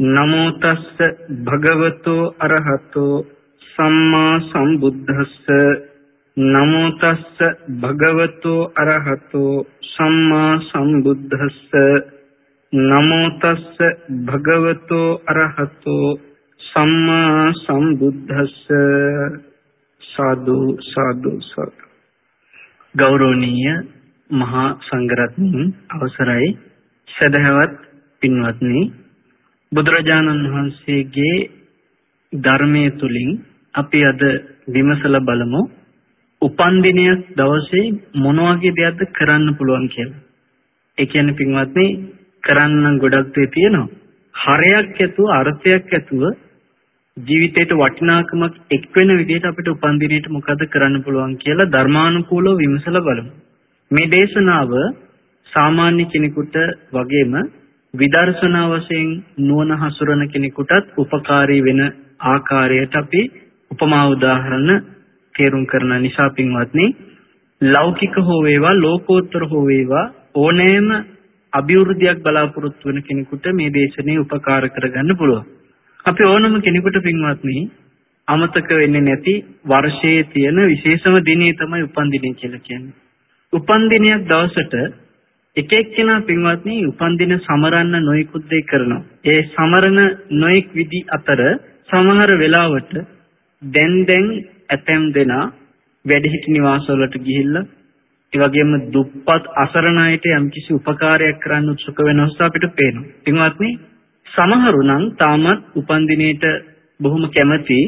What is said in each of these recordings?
නමෝ තස්ස භගවතෝ අරහතෝ සම්මා සම්බුද්දස්ස නමෝ තස්ස භගවතෝ අරහතෝ සම්මා සම්බුද්දස්ස නමෝ තස්ස භගවතෝ අරහතෝ සම්මා සම්බුද්දස්ස සාදු සාදු සාදු ගෞරවනීය මහා සංඝරත්නයන් අවසරයි. සදහවත් පින්වත්නි බුදුරජාණන් වහන්සේගේ ධර්මයේ තුලින් අපි අද විමසලා බලමු උපන්දිනයක් දවසේ මොන වගේ දෙයක්ද කරන්න පුළුවන් කියලා. ඒ කියන්නේ පින්වත්නි කරන්න ගොඩක් දේ තියෙනවා. හරයක් ඇතුව අර්ථයක් ඇතුව ජීවිතේට වටිනාකමක් එක් වෙන විදිහට අපිට උපන්දිනේට මොකද කරන්න පුළුවන් කියලා ධර්මානුකූලව විමසලා බලමු. මේ දේශනාව සාමාන්‍ය කෙනෙකුට වගේම විදර්ශනා වශයෙන් නුවණ හසුරන කෙනෙකුටත් උපකාරී වෙන ආකාරයට අපි උපමා උදාහරණ තේරුම් කරන නිසා පින්වත්නි ලෞකික හෝ වේවා ලෝකෝත්තර හෝ වේවා ඕනෑම අභිවෘද්ධියක් බලාපොරොත්තු වෙන කෙනෙකුට මේ දේශනේ උපකාර කරගන්න පුළුවන්. අපි ඕනම කෙනෙකුට පින්වත්නි අමතක වෙන්නේ නැති වර්ෂයේ තියෙන විශේෂම දිනේ තමයි උපන්දිනය කියලා කියන්නේ. උපන්දිනයක් දවසට එක එක්කෙනා පින්වත්නි උපන්දින සමරන්න නොයෙකුත් දේ කරනවා. ඒ සමරන නොයෙක් විදි අතර සමහර වෙලාවට දැන් දැන් ඇතැම් දෙනා වැඩිහිටි නිවාසවලට ගිහිල්ලා ඒ වගේම දුප්පත් අසරණ අයට යම්කිසි උපකාරයක් කරන්න උත්සුක වෙනවස් අපිට පේනවා. පින්වත්නි සමහරු නම් තාමත් උපන්දිනේට බොහොම කැමති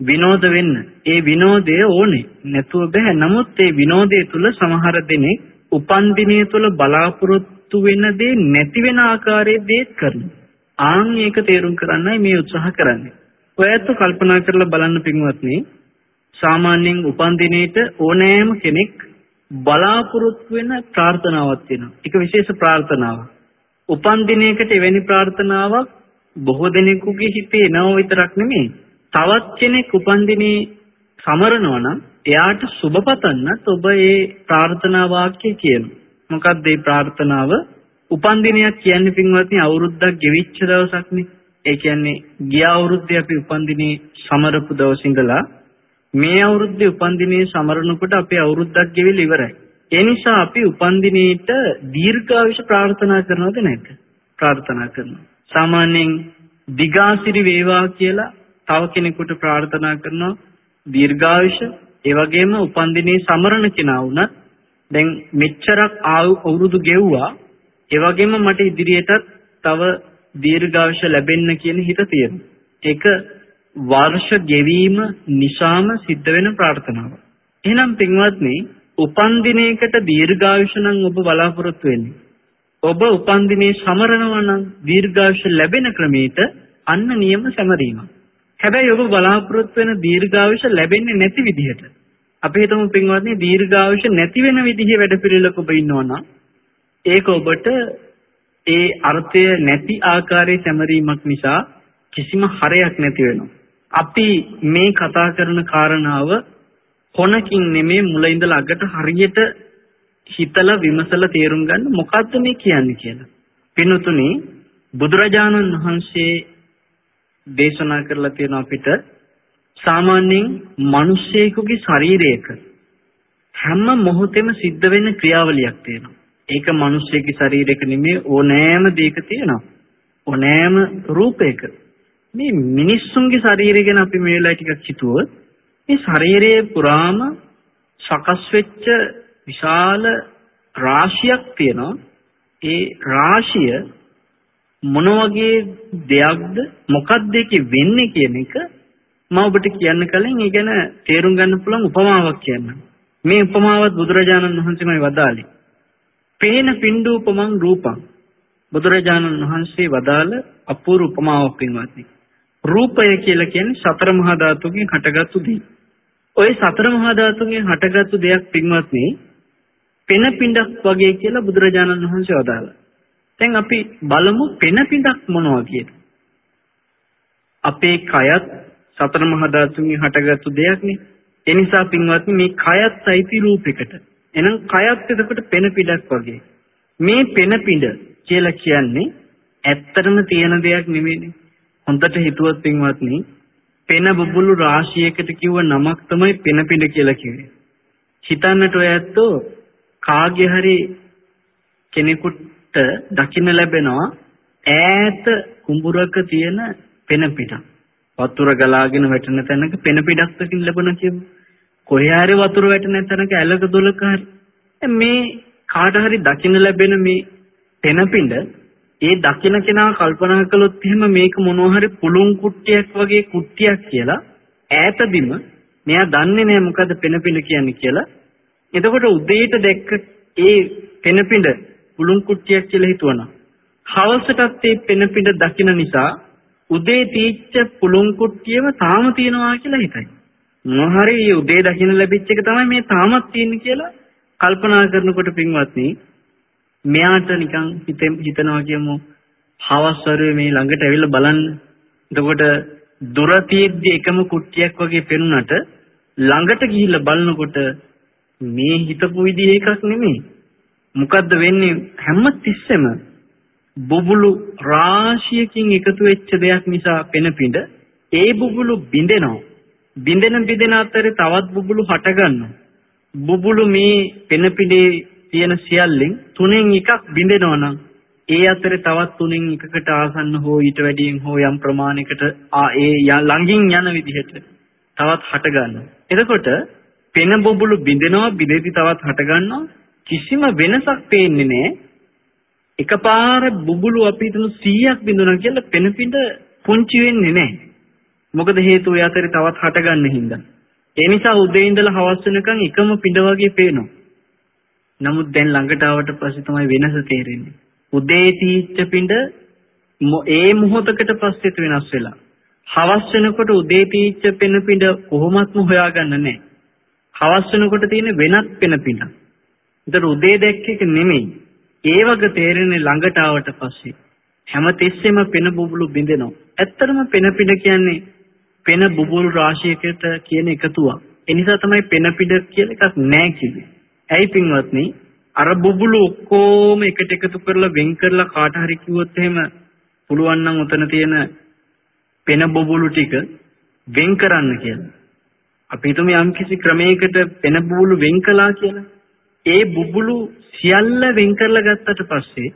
විනෝද වෙන්න. ඒ විනෝදය ඕනේ. නැතුව බෑ. නමුත් ඒ විනෝදය තුල සමහර දෙනෙක් උපන් දිනය තුළ බලාපොරොත්තු වෙන දේ නැති වෙන ආකාරයේ දේත් කරනවා. ආන් ඒක තේරුම් කරන්නයි මේ උත්සාහ කරන්නේ. ඔයත් කල්පනා කරලා බලන්න පින්වත්නි සාමාන්‍යයෙන් උපන් දිනේට ඕනෑම කෙනෙක් බලාපොරොත්තු වෙන ප්‍රාර්ථනාවක් තියෙනවා. ඒක විශේෂ ප්‍රාර්ථනාවක්. උපන් දිනයකට එවැනි ප්‍රාර්ථනාවක් බොහෝ දෙනෙකුගේ හිතේ එනව විතරක් නෙමෙයි. තවත් කෙනෙක් උපන් දිනේ සමරනවා නම් එයාට සුබ පතන්නත් ඔබ ඒ ප්‍රාර්ථනා වාක්‍ය කියනවා. මොකක්ද මේ ප්‍රාර්ථනාව? උපන්දිනයක් කියන්නේ පින්වත්නි අවුරුද්දක් ගෙවිච්ච දවසක්නේ. ඒ කියන්නේ ගිය අවුරුද්දේ අපි උපන්දිනේ සමරපු දවස් ඉඳලා මේ අවුරුද්දේ උපන්දිනේ සමරනකොට අපේ අවුරුද්දක් ගෙවිලා ඉවරයි. ඒ නිසා අපි උපන්දිනේට දීර්ඝායුෂ ප්‍රාර්ථනා කරනවද නැද්ද? ප්‍රාර්ථනා කරනවා. සාමාන්‍යයෙන් දිගාසිරි වේවා කියලා තව කෙනෙකුට ප්‍රාර්ථනා කරනවා දීර්ඝායුෂ ඒ වගේම උපන්දිනේ සමරන කෙනා වුණත් දැන් මෙච්චරක් අවුරුදු ගෙව්වා ඒ වගේම මට ඉදිරියටත් තව දීර්ඝායුෂ ලැබෙන්න කියන හිත තියෙනවා. ඒක වර්ෂ ගෙවීම නිසාම සිද්ධ වෙන ප්‍රාර්ථනාවක්. එහෙනම් පින්වත්නි උපන්දිනයකට දීර්ඝායුෂ නම් ඔබ බලාපොරොත්තු වෙන්නේ. ඔබ උපන්දිනේ සමරනවා නම් දීර්ඝායුෂ ලැබෙන ක්‍රමයට අන්න නියම සැමරීමක්. හැබැයි ඔබ බලාපොරොත්තු වෙන දීර්ඝායුෂ ලැබෙන්නේ නැති විදිහට අපි හිතමු පින්වත්නි දීර්ඝායුෂ නැති වෙන විදිහේ වැඩපිළිවෙලක ඔබ ඉන්නවනම් ඒක ඔබට ඒ අර්ථය නැති ආකාරයේ සැමරීමක් නිසා කිසිම හරයක් නැති වෙනවා. අපි මේ කතා කරන කාරණාව කොනකින් නෙමේ මුල ඉඳලා අගට හරියට හිතලා විමසලා තේරුම් ගන්න මොකද්ද මේ කියන්නේ කියලා. පින්තුනි බුදුරජාණන් වහන්සේ දේශනා කරලා තියෙන අපිට සාමාන්‍යයෙන් මිනිස්සෙකුගේ ශරීරයක හැම මොහොතෙම සිද්ධ වෙන ක්‍රියාවලියක් තියෙනවා. ඒක මිනිස්සෙකුගේ ශරීරයක නෙමෙයි ඕනෑම දෙයක තියෙනවා. ඕනෑම රූපයක. මේ මිනිස්සුන්ගේ ශරීරය ගැන අපි මේ වෙලාවේ ටිකක් හිතුවොත් මේ ශරීරයේ පුරාම සකස් වෙච්ච විශාල රාශියක් තියෙනවා. ඒ රාශිය මොන වගේ දෙයක්ද මොකක්ද ඒකේ වෙන්නේ කියන එක මම ඔබට කියන්න කලින් ඒ ගැන තේරුම් ගන්න පුළුවන් උපමාවක් කියන්න. මේ උපමාවත් බුදුරජාණන් වහන්සේමයි වදාළේ. පේන පින්ඩූපමං රූපං බුදුරජාණන් වහන්සේ වදාළ අපූර්ව උපමාවක් පින්වත්නි. රූපය කියලා කියන්නේ සතර මහා ධාතුන්ගෙන් හටගත්තු දෙයක්. ওই සතර මහා ධාතුන්ගෙන් හටගත්තු දෙයක් පින්වත්නි පෙන පිඬක් වගේ කියලා බුදුරජාණන් වහන්සේ වදාළා. දැන් අපි බලමු පෙන පිඬක් මොනවා කියලා. අපේ කයත් සතර මහා ධාතුන්ගෙන් හටගත්තු දෙයක්නේ. ඒ නිසා පින්වත්නි මේ කයත් අයිති රූපයකට. එහෙනම් කයත් එතකොට පෙන පිඬක් වගේ. මේ පෙන පිඬ කියලා කියන්නේ ඇත්තටම තියෙන දෙයක් නෙමෙයිනේ. හොඳට හිතුවත් පින්වත්නි පෙන බුබුලු රාශියකට කිව්ව නමක් තමයි පෙන පිඬ කියලා කිව්වේ. හිතන්නට ඔය ඇත්තෝ කාගේ හරි කෙනෙකුට දකින්න ලැබෙනවා ඈත කුඹුරක තියෙන පෙන පිටක්. වතුර ගලාගෙන වැටෙන තැනක පෙන පිටක් දකින්න ලැබුණා කියමු. කොහේ හරි වතුර වැටෙන තැනක ඇලක දොලක හරි මේ කාට හරි දකින්න ලැබෙන මේ පෙන පිඬ ඒ දකින්න කෙනා කල්පනා කළොත් එහෙම මේක මොනවා හරි පුළුන් කුට්ටියක් වගේ කුට්ටියක් කියලා ඈතදිම මෙයා දන්නේ නැහැ මොකද පෙනපිඬ කියන්නේ කියලා. එතකොට උදේට දැක්ක ඒ පෙනපිඬ පුළුන් කුට්ටියක් කියලා හිතුවනම් හවසටත් ඒ පෙනපිඬ දකින්න නිසා උදේ තීච්ච පුළුන් කුට්ටියම තාම තියෙනවා කියලා හිතයි. මොනවා හරි උදේ දකින්න ලැබිච්ච එක තමයි මේ තාමත් තියෙන්නේ කියලා කල්පනා කරනකොට පින්වත්නි මෙයාට නිකන් හිතනවා කියමු හවස් වරුවේ මේ ළඟට ඇවිල්ලා බලන්න. එතකොට දුර තියෙද්දි එකම කුට්ටියක් වගේ පෙනුනට ළඟට ගිහිල්ලා බලනකොට මේ හිතපු විදිහ එකක් නෙමෙයි. මොකද්ද වෙන්නේ හැම තිස්සෙම බුබුලු රාශියකින් එකතු වෙච්ච දෙයක් නිසා පෙනපිඬ ඒ බුබුලු බිඳෙනවා. බිඳෙන බිඳෙන අතරේ තවත් බුබුලු හට ගන්නවා. බුබුලු මේ පෙනපිඬේ තියෙන සියල්ලෙන් තුනෙන් එකක් බිඳෙනවා නම් ඒ අතරේ තවත් තුනෙන් එකකට ආසන්න හෝ ඊට වැඩියෙන් හෝ යම් ප්‍රමාණයකට ආ ඒ ළඟින් යන විදිහට තවත් හට ගන්නවා. එතකොට පෙන බොබුලු බිඳෙනවා බිඳෙදි තවත් හට ගන්නවා කිසිම වෙනසක් පේන්නේ නැහැ. එකපාර බුබුලු අපි හිතමු 100ක් බිඳුණා කියලා පෙන පිට පුංචි වෙන්නේ නැහැ. මොකද හේතුව ඒ අතරේ තවත් හට ගන්න හින්දා. ඒ නිසා උදේ ඉඳලා හවස වෙනකන් එකම පිඬ වගේ පේනවා. නමුත් දැන් ළඟට ආවට පස්සේ තමයි වෙනස තේරෙන්නේ. උදේ තීච්ච පිඬ ඒ මොහොතකට පස්සෙත් වෙනස් වෙලා. හවස් වෙනකොට උදේ තීච්ච පෙන පිඬ කොහොමත්ම හොයාගන්න නැහැ. හවස් වෙනකොට තියෙන වෙනත් පෙන පිඬ. ඒතර උදේ දැක්ක එක නෙමෙයි. ඒ වගේ තේරෙන්නේ ළඟට ආවට පස්සේ. හැම තිස්සෙම පෙන බුබුලු බිඳෙනවා. ඇත්තටම පෙන පිඬ කියන්නේ පෙන බුබුලු රාශියකට කියන එකතුවක්. ඒ නිසා තමයි පෙන පිඬ කියලා එකක් නැහැ කිව්වේ. ඇයි පින්වත්නි අර බුබුලු ඔක්කොම එකට එකතු කරලා වෙන් කරලා කාට හරි කිව්වොත් එහෙම පුළුවන් නම් උතන තියෙන පෙන බුබුලු ටික වෙන් කරන්න කියලා. අපි හිතමු යම් කිසි ක්‍රමයකට පෙන බුබුලු වෙන් කළා කියලා. ඒ බුබුලු සියල්ල වෙන් කරලා ගත්තට පස්සේ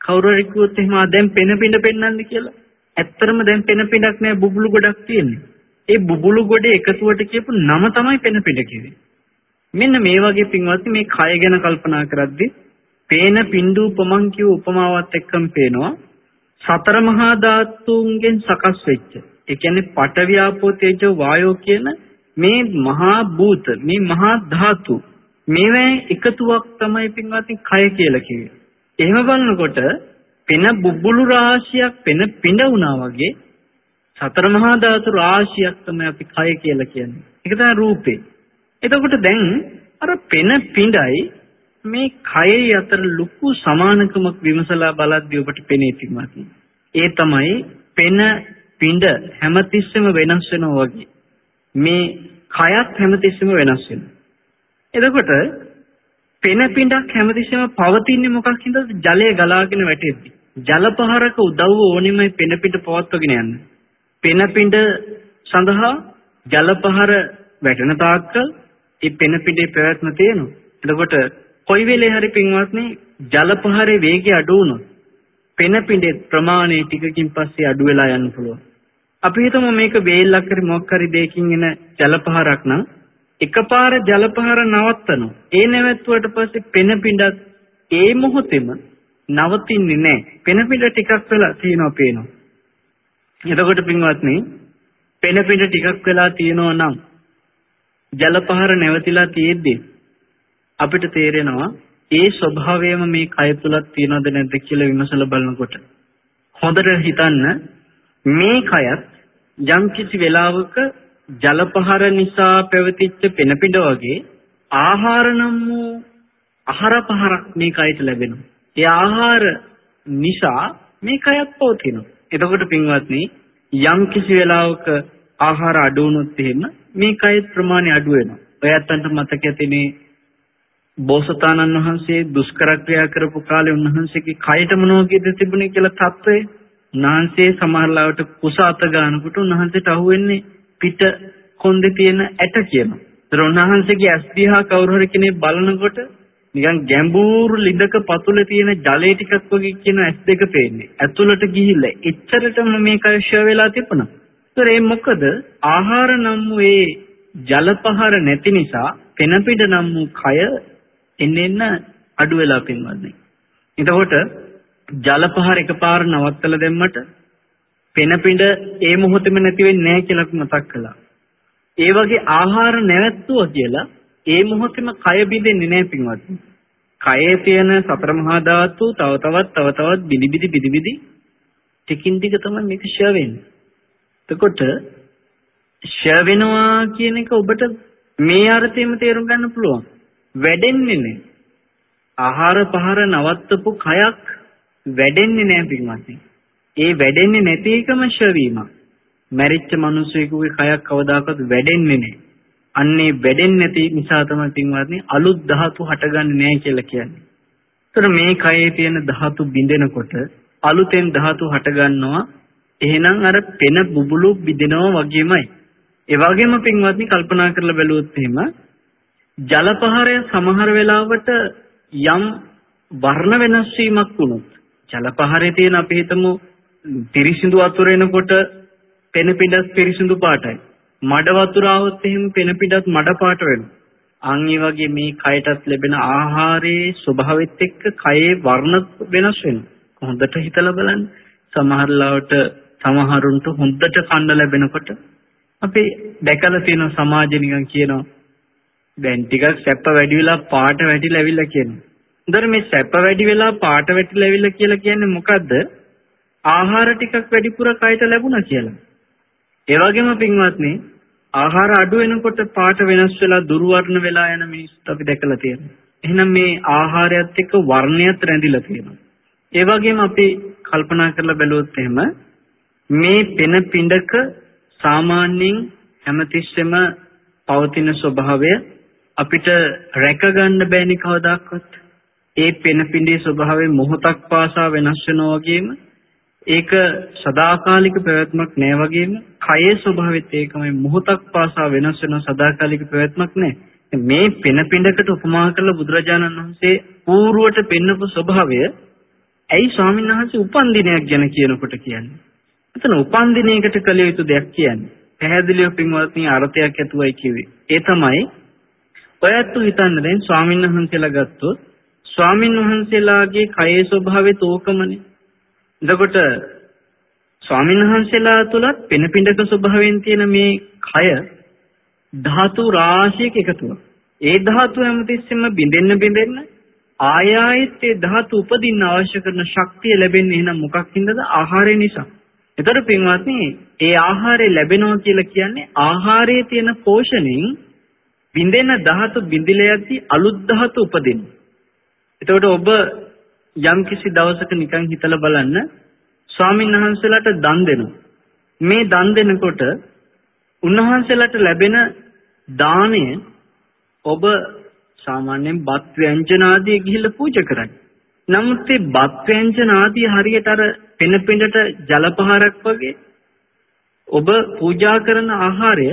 කවුරු හරි කිව්වොත් එහෙම දැන් පෙන පිඬ පෙන්වන්න කියලා. ඇත්තරම දැන් පෙන පිඬක් නෑ බුබුලු ගොඩක් තියෙන්නේ. ඒ බුබුලු ගොඩේ එකතුවට කියපු නම තමයි පෙන පිඬ කිව්වේ. මෙන්න මේ වගේ පින්වත්නි මේ කය ගැන කල්පනා කරද්දී පේන පින්දූපමං කිය උපමාවත් එක්කම පේනවා සතර මහා ධාතුන්ගෙන් සකස් වෙච්ච ඒ කියන්නේ පඨවි ආපෝ තේජෝ වායෝ කියන මේ මහා භූත මේ මහා ධාතු මේවා එකතුවක් තමයි පින්වත්නි කය කියලා කිව්වේ. එහෙම බලනකොට පෙන බුබුලු රාශියක් පෙන පිඬ වුණා වගේ සතර මහා ධාතු රාශියක් තමයි අපි කය කියලා කියන්නේ. ඒක තමයි රූපේ. එතකොට දැන් අර පෙන පිඬයි මේ කයයි අතර ලොකු සමානකමක් විමසලා බලද්දී ඔබට පෙනේ තිබුණා. ඒ තමයි පෙන පිඬ හැමතිස්සෙම වෙනස් වෙනවා වගේ. මේ කයත් හැමතිස්සෙම වෙනස් වෙනවා. එතකොට පෙන පිඬක් හැමතිස්සෙම පවතින්නේ මොකක් හින්දාද? ජලය ගලාගෙන වැටෙද්දි. ජල පහරක උදව්ව ඕනෙමයි පෙන පිඬ පවත්වගෙන යන්න. පෙන පිඬ සඳහා ජල පහර වැටෙන තාක්කල් ඒ පෙන පිටේ පැවැත්ම තියෙනවා. එතකොට කොයි වෙලේ හරි පින්වත්නි ජල පහරේ වේගය අඩු වුණොත් පෙන පිටේ ප්‍රමාණය ටිකකින් පස්සේ අඩු වෙලා යන්න පුළුවන්. අපි හිතමු මේක වේලක් හරි මොකක් හරි දෙයකින් එන ජල පහරක් නම් එකපාර ජල පහර නවත්තනවා. ඒ නැවැත්තුවට පස්සේ පෙන පිටත් ඒ මොහොතේම නවතින්නේ නැහැ. පෙන පිට ටිකක් වෙලා තියෙනවා පේනවා. එතකොට පින්වත්නි පෙන පිට ටිකක් වෙලා තියෙනවා නම් ජල පහර නැවතිලා තියෙද්දි අපිට තේරෙනවා ඒ ස්වභාවයම මේ කය තුලක් තියෙනවද නැද්ද කියලා විමසලා බලනකොට හොඳට හිතන්න මේ කයත් යම් කිසි වෙලාවක ජල පහර නිසා පැවතිච්ච පෙනපිඩ වගේ ආහාර නම් වූ ආහාර පහරක් මේ කයට ලැබෙනවා. ඒ ආහාර නිසා මේ කයත් පවතිනවා. එතකොට පින්වත්නි යම් කිසි වෙලාවක ආහාර අඩු වුණොත් එහෙම මේ කයේ ප්‍රමාණය අඩු වෙනවා. ඔයයන්ට මතක ඇතිනේ බෝසතාණන් වහන්සේ දුෂ්කර ක්‍රියා කරපු කාලේ උන්වහන්සේගේ කයට මොනවගේද තිබුණේ කියලා තත්ත්වය උන්වහන්සේ සමහරලාවට කුස අත ගන්නකොට උන්වහන්සේට අහුවෙන්නේ පිට කොන්දේ තියෙන ඇට කියනවා. ඒතර උන්වහන්සේගේ ඇස් දිහා කවුරු හරි කෙනෙක් බලනකොට නිකන් ගැඹුරු ලිඳක පතුලේ තියෙන ජලය ටිකක් වගේ කියන ඇස් දෙක පේන්නේ. ඇතුළට ගිහිල්ලා එච්චරටම මේක ෂය වෙලා තිබුණා. ඒතර ඒ මොකද ආහාර නම් වූ ජල පහර නැති නිසා පෙනපිට නම් වූ කය එන්න එන්න අඩු වෙලා පින්වත්නි. එතකොට ජල පහර එකපාර නවත්තලා දැම්මට පෙනපිඬ ඒ මොහොතේම නැති වෙන්නේ නැහැ කියලා මතක් කළා. ඒ වගේ ආහාර නැවැත්තුවා කියලා ඒ මොහොතේම කය බිඳෙන්නේ නැහැ පින්වත්නි. කයේ තියෙන සතර මහා ධාතු තව තවත් තව තවත් බිලි බිලි බිලි බිලි ටිකින් ටික තමයි මේක ෂය වෙන්නේ. එතකොට ෂය වෙනවා කියන එක ඔබට මේ අර්ථයෙන්ම තේරුම් ගන්න පුළුවන්. වැඩෙන්නේ නැහැ. ආහාර පහර නවත්තපු කයක් වැඩෙන්නේ නැහැ පින්වත්නි. ඒ වැඩෙන්නේ නැති එකම ෂවීමක්. මැරිච්ච මිනිසෙකුගේ කයක් කවදාකවත් වැඩෙන්නේ නැහැ. අන්නේ වැඩෙන්නේ නැති නිසා තමයි පින්වත්නි අලුත් ධාතු හටගන්නේ නැහැ කියලා කියන්නේ. ඒතර මේ කයේ තියෙන ධාතු බිඳෙනකොට අලුතෙන් ධාතු හටගන්නවා. එහෙනම් අර පෙන බුබුලු බිඳෙනවා වගේමයි. ඒ වගේම පින්වත්නි කල්පනා කරලා බැලුවොත් එහෙම ජලපහරය සමහර වෙලාවට යම් වර්ණ වෙනස් වීමක් වුණොත් ජලපහරේ තියෙන අපි හිතමු පිරිසිදු වතුර එනකොට පෙන පිටත් පිරිසිදු පාටයි. මඩ වතුර આવොත් එහෙම පෙන පිටත් මඩ පාට වෙනවා. අන් ඒ වගේ මේ කයටත් ලැබෙන ආහාරයේ ස්වභාවෙත් එක්ක කයේ වර්ණ වෙනස් වෙනවා. හොඳට හිතලා බලන්න. සමහර ලාවට සමහරුන්ට හොඳට කන්න ලැබෙනකොට අපි දැකලා තියෙන සමාජෙ නිකන් කියනවා දැන් ටිකක් සැප වැඩි වෙලා පාට වැඩිලා ඇවිල්ලා කියනවා. හොඳට මේ සැප වැඩි වෙලා පාට වැඩිලා ඇවිල්ලා කියලා කියන්නේ මොකද්ද? ආහාර ටිකක් වැඩිපුර කයට ලැබුණා කියලා. ඒ වගේම පින්වත්නි ආහාර අඩු වෙනකොට පාට වෙනස් වෙලා දුර්වර්ණ වෙලා යන මිනිස්සුත් අපි දැකලා තියෙනවා. එහෙනම් මේ ආහාරයත් එක්ක වර්ණයත් රැඳිලා තියෙනවා. ඒ වගේම අපි කල්පනා කරලා බැලුවොත් එහෙම මේ පෙන පිඬක සාමාන්‍යයෙන් හැමතිස්සෙම පවතින ස්වභාවය අපිට රැක ගන්න බෑනේ කවදාවත්. ඒ පෙන පිඬේ ස්වභාවය මොහොතක් පාසා වෙනස් වෙනවා වගේම ඒක සදාකාලික පැවැත්මක් නෑ වගේම කයේ ස්වභාවෙත් ඒකමයි මොහොතක් පාසා වෙනස් වෙන සදාකාලික පැවැත්මක් නෑ. මේ පෙන පිඬකට උපමා කරලා බුදුරජාණන් වහන්සේ పూర్වට පෙන්නපු ස්වභාවය ඇයි ස්වාමීන් වහන්සේ උපන් දිනයක් ගැන කියනකොට කියන්නේ? එතන උපන් දිනයකට කළ යුතු දෙයක් කියන්නේ. පැහැදිලිව පින්වත්නි අර්ථයක් ඇතුවයි කිව්වේ. ඒ තමයි ඔයත් හිතන්න දැන් ස්වාමීන් වහන්සේලා ගත්තොත් ස්වාමීන් වහන්සේලාගේ කයේ ස්වභාවය තෝකමනේ. එතකොට ස්වාමීන් වහන්සේලා තුලත් පෙනපිඬක ස්වභාවයෙන් තියෙන මේ කය ධාතු රාශියක එකතුවක්. ඒ ධාතු හැමතිස්සෙම බිඳෙන්න බිඳෙන්න ආය ආයෙත් ඒ ධාතු උපදින්න අවශ්‍ය කරන ශක්තිය ලැබෙන්නේ එහෙනම් මොකක් හින්දාද? ආහාරය නිසා. එතකොට පින්වත්නි, ඒ ආහාරය ලැබෙනවා කියලා කියන්නේ ආහාරයේ තියෙන පෝෂණයෙන් බිඳෙන ධාතු බිඳිලා යද්දී අලුත් ධාතු උපදිනවා. එතකොට ඔබ යම් කිසි දවසක නිකන් හිතලා බලන්න ස්වාමීන් වහන්සේලාට දන් දෙනවා. මේ දන් දෙනකොට උන්වහන්සේලාට ලැබෙන දාණය ඔබ සාමාන්‍යයෙන් බත් ව්‍යංජන ආදී ගිහිල්ලා පූජා කරන්නේ. නමුත් මේ බත් ව්‍යංජන ආදී හරියට අර පෙන පෙනට ජලපහරක් වගේ ඔබ පූජා කරන ආහාරය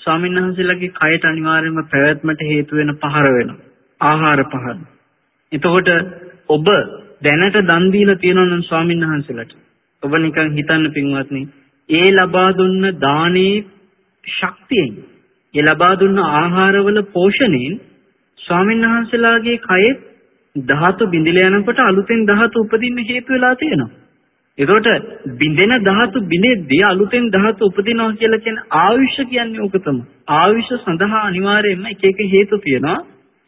ස්වාමීන් වහන්සේලාගේ කයට අනිවාර්යයෙන්ම පැවැත්මට හේතු වෙන පහර වෙනවා. ආහාර පහර. එතකොට ඔබ දැනට දන් දීලා තියෙනවා නම් ස්වාමීන් වහන්සේලාට ඔබ නිකන් හිතන්න පින්වත්නි ඒ ලබා දුන්න දානේ ශක්තියෙන් ඒ ලබා දුන්න ආහාරවල පෝෂණයෙන් ස්වාමීන් වහන්සේලාගේ කයේ ධාතු බිඳිලා යනකොට අලුතෙන් ධාතු උපදින්න හේතු වෙලා තියෙනවා. ඒකට බිඳෙන ධාතු බිඳෙද්දී අලුතෙන් ධාතු උපදිනවා කියලා කියන ආයුෂ කියන්නේ ඕක තමයි. ආයුෂ සඳහා අනිවාර්යයෙන්ම එක එක හේතු තියෙනවා.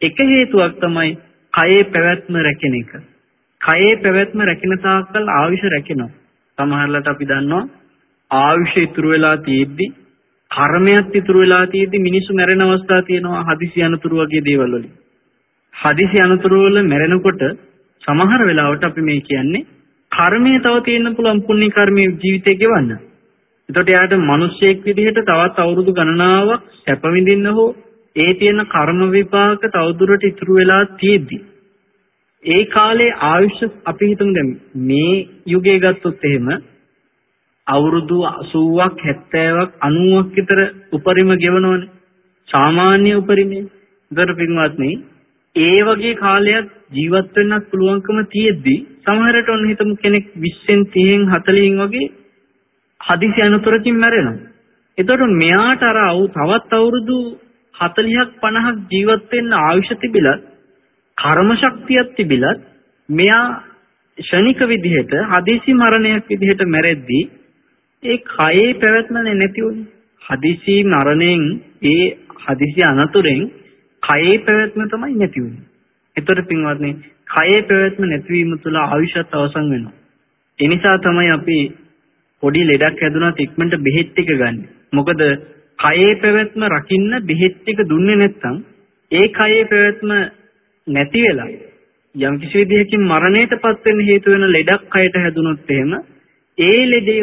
එක හේතුවක් තමයි කයේ පැවැත්ම රැකෙන එක. කයේ පැවැත්ම රැකෙන තාක්කල් ආයුෂ රැකෙනවා. සමහරවිට අපි දන්නවා ආයුෂ ඉතුරු වෙලා තියෙද්දි කර්මයක් ඉතුරු වෙලා තියෙද්දි මිනිස්සු මැරෙන අවස්ථා තියෙනවා හදිසි අනතුරු වගේ දේවල් වලින්. හදිසි අනතුරු වල මැරෙනකොට සමහර වෙලාවට අපි මේ කියන්නේ කර්මය තව තියෙන්න පුළුවන් පුණ්‍ය කර්මයේ ජීවිතේ ගෙවන්න. එතකොට යාට මිනිස්සෙක් විදිහට තවත් අවුරුදු ගණනාවක් සැප විඳින්න හෝ ඒ තියෙන කර්ම විපාක තවදුරට ඉතුරු වෙලා තියෙද්දි ඒ කාලේ ආයුෂ අපි හිතමු දැන් මේ යුගයේ ගත්තොත් එහෙම අවුරුදු 80ක් 70ක් 90ක් විතර උපරිම ගෙවනවනේ සාමාන්‍ය උපරිමේ. ඒතර පින්වත්නි ඒ වගේ කාලයක් ජීවත් වෙන්නත් පුළුවන්කම තියෙද්දි සමහරට ඔන්න හිතමු කෙනෙක් 20න් 30න් 40න් වගේ හදිසි අනතුරකින් මැරෙනවා. එතකොට මෙයාට අර තවත් අවුරුදු 40ක් 50ක් ජීවත් වෙන්න ආයුෂ තිබිලත් කර්ම ශක්තියක් තිබිලත් මෙයා ෂණික විදිහට හදිසි මරණයක් විදිහට මැරෙද්දී ඒ කයේ පැවැත්ම නැති වුණේ. හදිසි මරණයෙන් ඒ හදිසි අනතුරෙන් කයේ පැවැත්ම තමයි නැති වුණේ. ඒතර පින්වත්නි කයේ පැවැත්ම නැතිවීම තුළ ආයුෂත් අවසන් වෙනවා. ඒ නිසා තමයි අපි පොඩි ලෙඩක් හැදුනත් ඉක්මනට බෙහෙත් ටික ගන්න. මොකද කයේ පැවැත්ම රකින්න බෙහෙත් ටික දුන්නේ නැත්නම් ඒ කයේ පැවැත්ම නැති වෙලා යම් කිසි විදිහකින් මරණයටපත් වෙන්න හේතු වෙන ලෙඩක් කයට හැදුනොත් එහෙම ඒ ලෙඩේ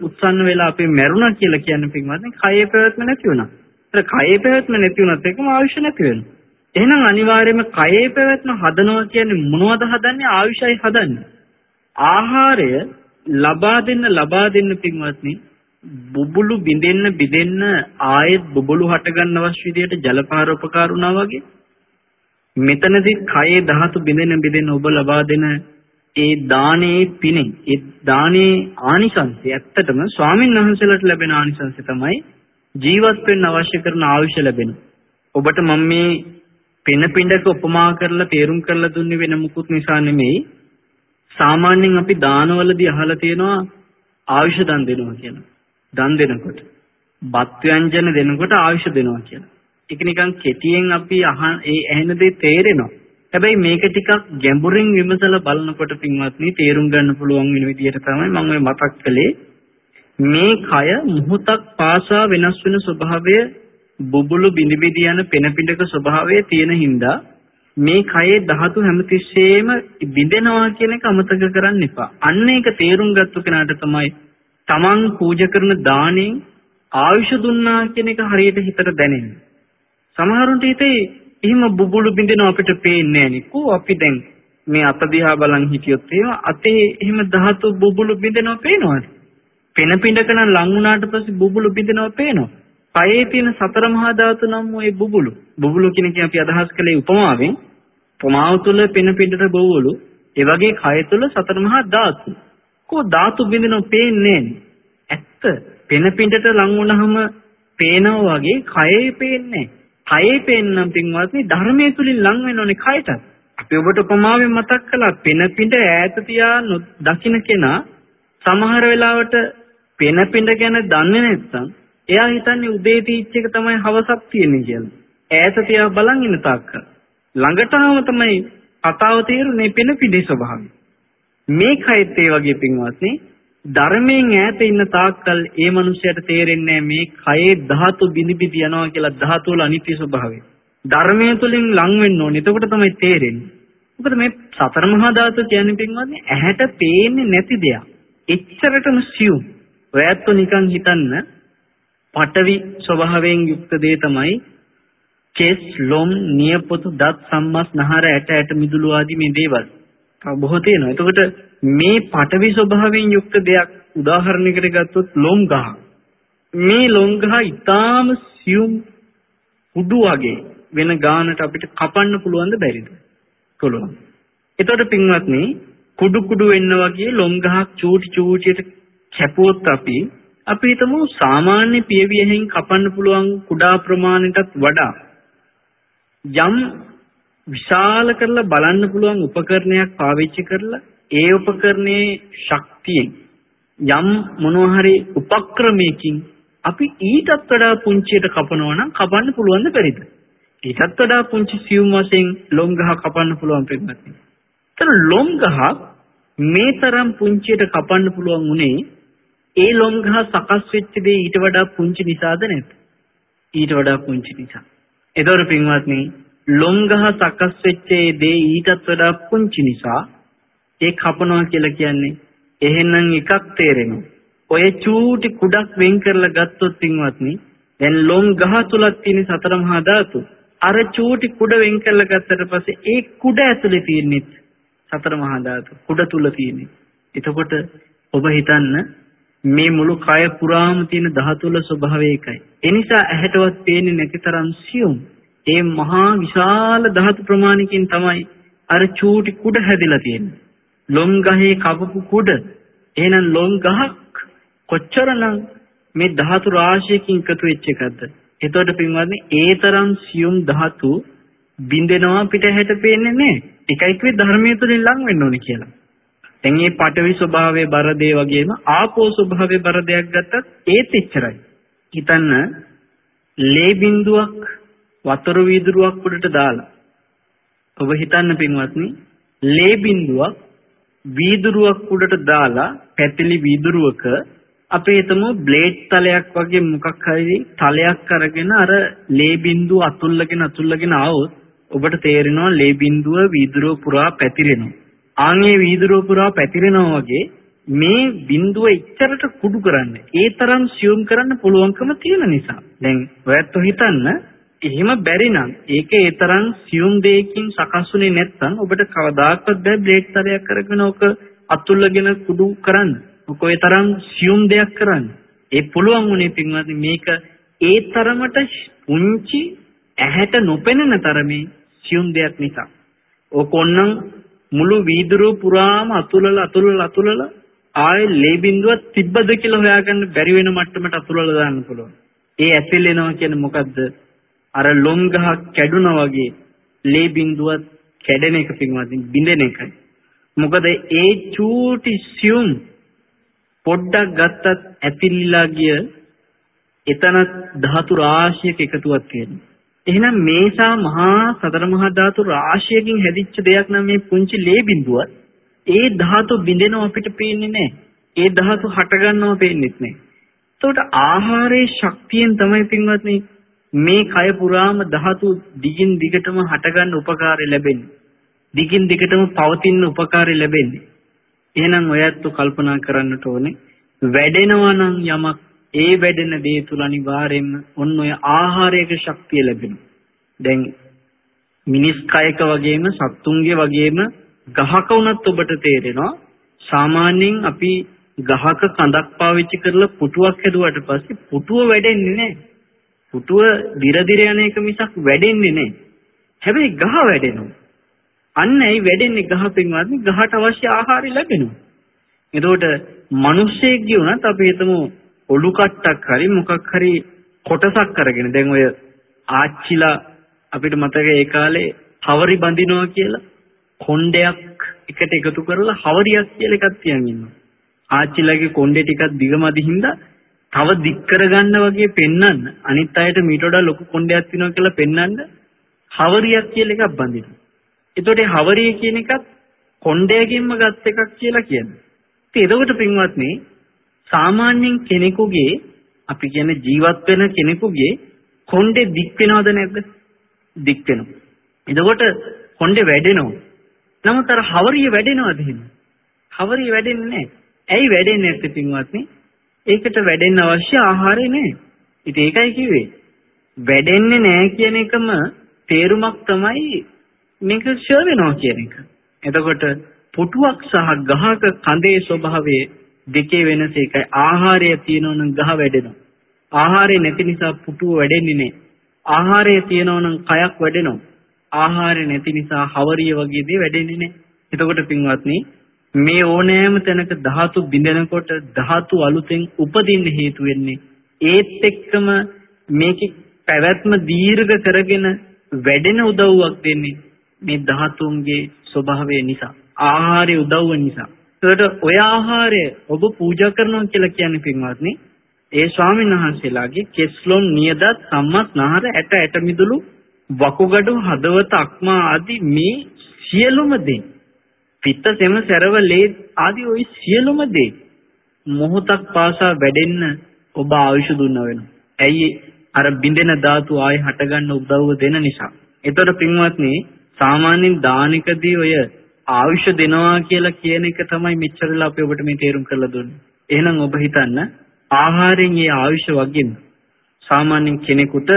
උත්සන්න වෙලා අපි මැරුණා කියලා කියන්නේ පින්වත්නි කයේ පැවැත්ම නැති වුණා. ඒතර කයේ පැවැත්ම නැති වුණත් එකම ආයුෂ නැති වෙනවා. එහෙනම් අනිවාර්යයෙන්ම කයේ පැවැත්ම හදනවා කියන්නේ මොනවද හදන්නේ ආයුෂයි හදන්නේ. ආහාරය ලබා දෙන්න ලබා දෙන්න පින්වත්නි බුබුලු බිඳෙන්න බිඳෙන්න ආයෙත් බුබුලු හට ගන්නවස් විදියට ජලපාර උපකාර වුණා වගේ මෙතනදී කයේ ධාතු බිඳෙන බිඳෙන ඔබ ලබා දෙන ඒ දානේ පිනේ ඒ දානේ ආනිසංසය ඇත්තටම ස්වාමින් වහන්සේලාට ලැබෙන ආනිසංසය තමයි ජීවත් වෙන්න අවශ්‍ය කරන ආයුෂ ලැබෙන. ඔබට මම මේ පින පිඬක උපමා කරලා තේරුම් කරලා දුන්නේ වෙන මුකුත් නිසා නෙමෙයි. සාමාන්‍යයෙන් අපි දානවලදී අහලා තියෙනවා ආයුෂ දන් දෙනවා කියලා. දන් දෙනකොට බත් ව්‍යංජන දෙනකොට ආයුෂ දෙනවා කියලා. ඒක නිකන් කෙටියෙන් අපි අහන ඒ ඇහෙන දේ තේරෙනවා. හැබැයි මේක ටිකක් ගැඹුරින් විමසලා බලනකොට පින්වත්නි තේරුම් ගන්න පුළුවන් වෙන විදිහට තමයි මම ඔය මතක් කළේ. මේ කය මුහුතක් පාසා වෙනස් වෙන ස්වභාවය බුබුලු බිඳි බිඳි යන පෙන පිටක ස්වභාවය තියෙන හින්දා මේ කයේ ධාතු හැමතිස්සෙම බිඳෙනවා කියන එක අමතක කරන්න එපා. අන්න ඒක තේරුම් ගත්ත කෙනාට තමයි තමන් පූජා කරන දාණයෙන් ආයුෂ දුන්නා කියන එක හරියට හිතට දැනෙන්නේ. සමහරුන්ට හිතේ එහෙම බුබුලු බින්දෙන අපිට පේන්නේ නැහැ නේ. කො අපි දැන් මේ අත දිහා බලන් හිටියොත් එහෙම අතේ එහෙම ධාතු බුබුලු බින්දෙනවා පේනවද? පෙන පිඬක නම් ලං වුණාට පස්සේ බුබුලු බින්දෙනවා පේනවා. පයේ තියෙන සතර මහා ධාතු නම් ওই බුබුලු. බුබුලු කියන එක අපි අදහස් කළේ උපමාවෙන්. උපමාව තුළ පෙන පිඬට බුබුලු. ඒ වගේ කය තුළ සතර මහා ධාතු. කො ධාතු බින්දෙනවා පේන්නේ ඇත්ත. පෙන පිඬට ලං වුණාම පේනවා වගේ කයේ පේන්නේ කයේ පේන්නම් පින්වත්නි ධර්මයේ තුලින් ලං වෙන්න ඕනේ කයට. අපි ඔබට උපමාවෙන් මතක් කළා පෙන පිඬ ඈත තියා දකින්න කෙනා සමහර වෙලාවට පෙන පිඬ ගැන දන්නේ නැත්නම් එයා හිතන්නේ උදේ තීච් එක තමයි හවසක් තියෙන්නේ කියලා. ඈත තියා බලන් ඉන්න තාක්කල්. ළඟටම තමයි කතාව තේරුනේ පෙන පිඬේ ස්වභාවය. මේකයිත් ඒ වගේ පින්වත්නි ධර්මයෙන් ඈත ඉන්න තාක්කල් ඒ මනුස්සයාට තේරෙන්නේ මේ කයේ ධාතු බිනි බිදි යනවා කියලා ධාතු වල අනිත්‍ය ස්වභාවය. ධර්මයේ තුලින් ලං වෙන්න ඕනේ. එතකොට තමයි තේරෙන්නේ. මොකද මේ සතර මහා ධාතු කියන්නේ පින්වත්නි ඇහැට පේන්නේ නැති දෙයක්. එච්චරටම සියුම්. ඔයත් නිකන් හිතන්න පටවි ස්වභාවයෙන් යුක්ත දේ තමයි කෙස් ලොම් නියපොතු දත් සම්මස් නහර ඇට ඇට මිදුළු ආදී මේ දේවල්. තව බොහෝ තියෙනවා. එතකොට මේ පටවි ස්වභාවයෙන් යුක්ත දෙයක් උදාහරණයකට ගත්තොත් ලොම් ගහ. මේ ලොම් ගහ ඊටාම සියුම් උඩු වගේ වෙන ගානට අපිට කපන්න පුළුවන්ද බැරිද? පුළුවන්. එතකොට පින්වත්නි කුඩු කුඩු වෙන්න වගේ ලොම් ගහක් චූටි චූටියට කැපුවොත් අපි අපි හිතමු සාමාන්‍ය පියවියෙන් කපන්න පුළුවන් කුඩා ප්‍රමාණයටත් වඩා යම් විශාල කරලා බලන්න පුළුවන් උපකරණයක් පාවිච්චි කරලා ඒ උපකරණයේ ශක්තියෙන් යම් මොනවා හරි උපක්‍රමයකින් අපි ඊටත් වඩා පුංචියට කපනවා නම් කපන්න පුළුවන්ද බැරිද? ඊටත් වඩා පුංචි සියුම් වශයෙන් ලොම් ගහ කපන්න පුළුවන් පිටමත්. ඒතර ලොම් ගහ මේ තරම් පුංචියට කපන්න පුළුවන් උනේ ඒ ලොම් ගහ සකස් වෙච්ච දේ ඊට වඩා පුංචි නිසාද නැත්? ඊට වඩා පුංචි නිසා. ඒතොර පින්වත්නි ලොම් ගහ සකස් වෙච්ච දේ ඊටත් වඩා පුංචි නිසා ඒ කපනවා කියලා කියන්නේ එහෙනම් එකක් තේරෙනවා. ඔය චූටි කුඩක් වෙන් කරලා ගත්තොත් පින්වත්නි දැන් ලොම් ගහ තුලක් තියෙන සතර මහා ධාතු. අර චූටි කුඩ වෙන් කරලා ගත්තට පස්සේ ඒ කුඩ ඇතුලේ තියෙන්නේ සතර මහා ධාතු. කුඩ තුල තියෙන්නේ. එතකොට ඔබ හිතන්න මේ මුළු කය පුරාම තියෙන ධාතුල ස්වභාවය එකයි. ඒ නිසා ඇහැටවත් පේන්නේ නැති තරම් සියුම්. ඒ මහා විශාල ධාතු ප්‍රමාණිකින් තමයි අර චූටි කුඩ හැදිලා තියෙන්නේ. ලොම් ගහේ කපපු කුඩ. එහෙනම් ලොම් ගහක් කොච්චරනම් මේ ධාතු රාශියකින් එකතු වෙච්ච එකක්ද? එතකොට පින්වත්නි ඒ තරම් සියුම් ධාතු බින්දෙනවා පිට හැට පේන්නේ නැහැ. ඒකයි කිව්වේ ධර්මයේ තුලින් ලං වෙන්න ඕනේ කියලා. දැන් මේ පඨවි ස්වභාවයේ බර දේ වගේම ආපෝ ස්වභාවයේ බර දෙයක් ගත්තත් ඒත් එච්චරයි. හිතන්න ලේ බිඳුවක් වතුර වීදුරුවක් උඩට දාලා ඔබ හිතන්න පින්වත්නි ලේ බිඳුවක් වීදුරුවක් උඩට දාලා පැතිලි වීදුරුවක අපි හිතමු බ්ලේඩ් තලයක් වගේ මොකක් හරි තලයක් අරගෙන අර ලේ බිඳුව අතුල්ලගෙන අතුල්ලගෙන ආවොත් ඔබට තේරෙනවා ලේ බිඳුව වීදුරුව පුරා පැතිරෙනවා. ආන්ගේ වීදුරුව පුරා පැතිරෙනවා වගේ මේ බිඳුව ඉච්චරට කුඩු කරන්න ඒ තරම් සියුම් කරන්න පුළුවන්කම තියෙන නිසා. දැන් ඔයත් හිතන්න එහෙම බැරි නම් ඒක ඒ තරම් සියුම් දෙයකින් සකස්ුනේ නැත්නම් ඔබට කවදාකවත් බෑ බ්ලේඩ් තරයක් කරගෙන ඔක අතුල්ලගෙන කුඩු කරන්න. ඔක ඒ තරම් සියුම් දෙයක් කරන්න. ඒ පුළුවන් උනේ පින්වත්නි මේක ඒ තරමට පුංචි ඇහැට නොපෙනෙන තරමේ සියුම් දෙයක් නිසා. ඕක ඔන්නම් මුළු වීදුරුව පුරාම අතුලලා අතුලලා අතුලලා ආයේ ලේ බින්දුවක් තිබ්බද කියලා හොයාගන්න බැරි වෙන මට්ටමට අතුලලා දාන්න පුළුවන්. ඒ ඇතිලෙනවා කියන්නේ මොකද්ද? අර ලොම් ගහ කැඩුනා වගේ ලේ බින්දුවක් කැඩෙන එක පින්වත්නි බිඳෙන එකයි. මොකද ඒ චූටි සියුම් පොඩ්ඩක් ගත්තත් ඇතිලිලා ගිය එතන ධාතු රාශියක එකතුවක් තියෙනවා. එහෙනම් මේසා මහා සතර මහා ධාතු රාශියකින් හැදිච්ච දෙයක් නම් මේ පුංචි ලේ බිඳුවත් ඒ ධාතු බිඳෙනව අපිට පේන්නේ නැහැ. ඒ ධාතු හට ගන්නව පේන්නේත් නැහැ. එතකොට ආහාරයේ ශක්තියෙන් තමයි පින්වත්නි මේ කය පුරාම ධාතු දිගින් දිගටම හටගන්න උපකාරය ලැබෙන්නේ. දිගින් දිගටම පවතින උපකාරය ලැබෙන්නේ. එහෙනම් ඔයත් කල්පනා කරන්නට ඕනේ වැඩෙනවා නම් යමක් ඒ වැඩෙන දේ තුල අනිවාර්යයෙන්ම ඔන්න ඔය ආහාරයක ශක්තිය ලැබෙනවා. දැන් මිනිස් කයක වගේම සත්තුන්ගේ වගේම ගහක වුණත් ඔබට තේරෙනවා සාමාන්‍යයෙන් අපි ගහක කඳක් පාවිච්චි කරලා පුටුවක් හැදුවට පස්සේ පුටුව වැඩෙන්නේ නැහැ. පුටුව දිර දිර යන එක මිසක් වැඩෙන්නේ නැහැ. හැබැයි ගහ වැඩෙනවා. අන්න ඒ වැඩෙන්නේ ගහ පින්වත්නි ගහට අවශ්‍ය ආහාරය ලැබෙනවා. එතකොට මිනිස්සෙක් ගියුණත් අපි හිතමු ඔලු කට්ටක් හරි මොකක් හරි කොටසක් අරගෙන දැන් ඔය ආච්චිලා අපිට මතකයි ඒ කාලේ හවරි බඳිනවා කියලා කොණ්ඩයක් එකට එකතු කරලා හවරියක් කියලා එකක් තියන් ඉන්නවා. ආච්චිලාගේ කොණ්ඩේ ටිකක් දිගමදි හින්දා තව දික් කරගන්න වගේ පෙන්වන්න අනිත් අයට මීට වඩා ලොකු කොණ්ඩයක් තියෙනවා කියලා පෙන්වන්න හවරියක් කියලා එකක් බඳිනවා. එතකොට හවරිය කියන එකත් කොණ්ඩයකින්ම ගත් එකක් කියලා කියන්නේ. ඉතින් එතකොට පින්වත්නි සාමාන්‍යයෙන් කෙනෙකුගේ අපි කියන ජීවත් වෙන කෙනෙකුගේ කොණ්ඩේ දික් වෙනවද නැද්ද? දික් වෙනවා. එතකොට කොණ්ඩේ වැඩෙනවා. නමුත් අර හවරිය වැඩෙනවද එහෙම? හවරිය වැඩෙන්නේ නැහැ. ඇයි වැඩෙන්නේ නැත්තේ පින්වත්නි? ඒකට වැඩෙන්න අවශ්‍ය ආහාරය නැහැ. ඉතින් ඒකයි කිව්වේ. වැඩෙන්නේ නැහැ කියන එකම තේරුමක් තමයි මේක ෂර් වෙනවා කියන එක. එතකොට පුටුවක් සහ ගහක කඳේ ස්වභාවය දෙකේ වෙනස එකයි. ආහාරය තියෙනවනම් ගහ වැඩෙනවා. ආහාරය නැති නිසා පුටුව වැඩෙන්නේ නැහැ. ආහාරය තියෙනවනම් කයක් වැඩෙනවා. ආහාරය නැති නිසා හවරිය වගේ දේ වැඩෙන්නේ නැහැ. එතකොට පින්වත්නි මේ ඕනෑම තැනක ධාතු බිඳෙනකොට ධාතු අලුතෙන් උපදින්න හේතු වෙන්නේ ඒත් එක්කම මේකේ පැවැත්ම දීර්ඝ කරගෙන වැඩෙන උදව්වක් දෙන්නේ මේ ධාතුන්ගේ ස්වභාවය නිසා ආහාරය උදව්ව නිසා. ඒකට ඔය ආහාරය ඔබ පූජා කරනවා කියලා කියන්නේ පින්වත්නි ඒ ස්වාමීන් වහන්සේලාගේ කෙස්ලොම් නියදත් සම්මත් නහර ඇට ඇට මිදුළු වකුගඩු හදවත අක්මා ආදී මේ සියලුම දේ පිත්ත සෙම සැරව ලේ ආදී ওই සියලුම දේ මොහොතක් පාසා වැඩෙන්න ඔබ ආයුෂ දුන්නා වෙනවා. ඇයි අර බින්දෙන ධාතු ආයෙ හටගන්න උදව්ව දෙන නිසා. ඒතර පින්වත්නි සාමාන්‍යයෙන් දානිකදී ඔය ආයුෂ දෙනවා කියලා කියන එක තමයි මෙච්චරලා අපි ඔබට මේ තේරුම් කරලා දුන්නේ. එහෙනම් ඔබ හිතන්න ආහාරයෙන් මේ ආයුෂ වගේම සාමාන්‍යයෙන් කෙනෙකුට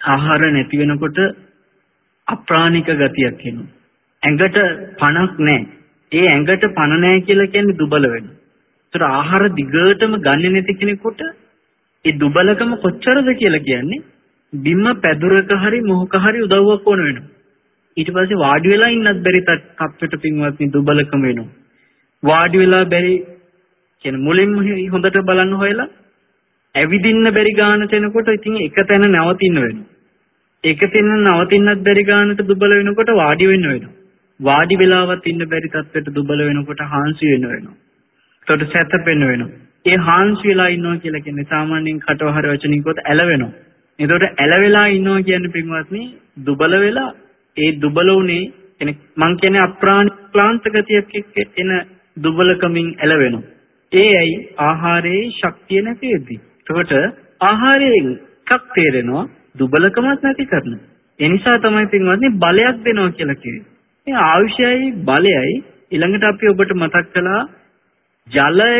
ආහාර නැති වෙනකොට අප්‍රාණික ගතියක් එනවා. ඇඟට පණක් නැහැ. ඒ ඇඟට පණ නැහැ කියලා කියන්නේ දුබල වෙනවා. ඒතර ආහාර දිගටම ගන්නෙ නැති කෙනෙකුට ඒ දුබලකම කොච්චරද කියලා කියන්නේ බිම්ම පැදුරක හරි මොහක හරි උදව්වක් ඕන වෙනවා. ඊට පස්සේ වාඩි වෙලා ඉන්නත් බැරි තත්ත්වයට පින්වත්නි දුබලකම වෙනවා. වාඩි වෙලා බැරි කියන මුලින්ම හොඳට බලන්න හොයලා ඇවිදින්න බැරි ගානට එනකොට ඉතින් එක තැන නවතින්න වෙනවා. එක තැන නවතින්නත් බැරි ගානට දුබල වෙනකොට වාඩි වෙන්න වෙනවා. වාඩි වෙලාවත් ඉන්න බැරි තත්ත්වයට දුබල වෙනකොට හාන්සි වෙන්න වෙනවා. එතකොට සැතපෙන්න වෙනවා. ඒ හාන්සි වෙලා ඉන්නවා කියලා කියන්නේ සාමාන්‍යයෙන් කටවහර වචනින් කිව්වොත් ඇලවෙනවා. එතකොට ඇලවෙලා ඉන්නවා කියන්නේ පින්වත්නි දුබල වෙලා ඒ දුබල උනේ කෙනෙක් මං කියන්නේ අප්‍රාණ ක්ලාන්ත ගතියක් එක්ක එන දුබලකමින් ඇලවෙනවා. ඒ ඇයි ආහාරයේ ශක්තිය නැති වෙද්දි. එතකොට ආහාරයෙන් එකක් තේරෙනවා දුබලකමක් නැති කරන. ඒ නිසා තමයි පින්වත්නි බලයක් දෙනවා කියලා කිව්වේ. මේ ආයුෂයයි බලයයි ඊළඟට අපි ඔබට මතක් කළා ජලය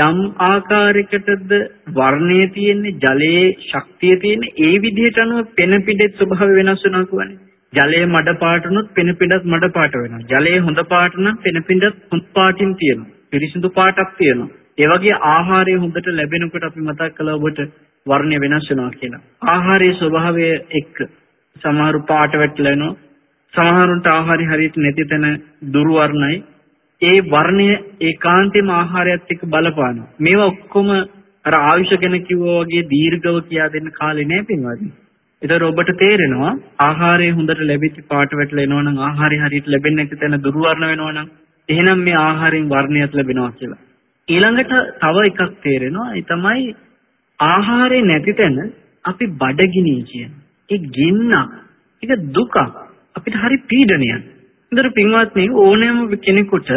යම් ආකාරයකටද වර්ණය තියෙන්නේ ජලයේ ශක්තිය තියෙන්නේ ඒ විදිහට අනුව පෙන පිඩෙත් ස්වභාවය වෙනස් වෙනවා කියන්නේ. ජලයේ මඩ පාට උනොත් පෙන පිඩත් මඩ පාට වෙනවා. ජලයේ හොඳ පාට නම් පෙන පිඩත් හොඳ පාටින් තියෙනවා. පිරිසිදු පාටක් තියෙනවා. ඒ වගේ ආහාරය හොඳට ලැබෙනකොට අපි මතක් කළා ඔබට වර්ණය වෙනස් වෙනවා කියලා. ආහාරයේ ස්වභාවය එක්ක සමහරු පාට වැටලා යනවා. සමහරුන්ට ආහාරي හරියට නැති තැන දුරු වර්ණයි. ඒ වර්ණය ඒකාන්තයෙන්ම ආහාරයත් එක්ක බලපානවා. මේවා ඔක්කොම අර ආයුෂ ගැන කිව්වා වගේ දීර්ඝව කියා දෙන්න කාලේ නෑ පින්වත්නි. ඒතර ඔබට තේරෙනවා ආහාරය හොඳට ලැබිච්ච පාට වැටලා එනවනම් ආහාරය හරියට ලැබෙන්නේ නැති තැන දුරු වර්ණ වෙනවනම් එහෙනම් මේ ආහාරයෙන් වර්ණයක් ලැබෙනවා කියලා. ඊළඟට තව එකක් තේරෙනවා ඒ තමයි ආහාරය නැති තැන අපි බඩගිනි කියන. ඒ ගින්න ඒක දුකක්. අපිට හරි පීඩනයක්. ඉතින් පින්වත්නි ඕනෑම කෙනෙකුට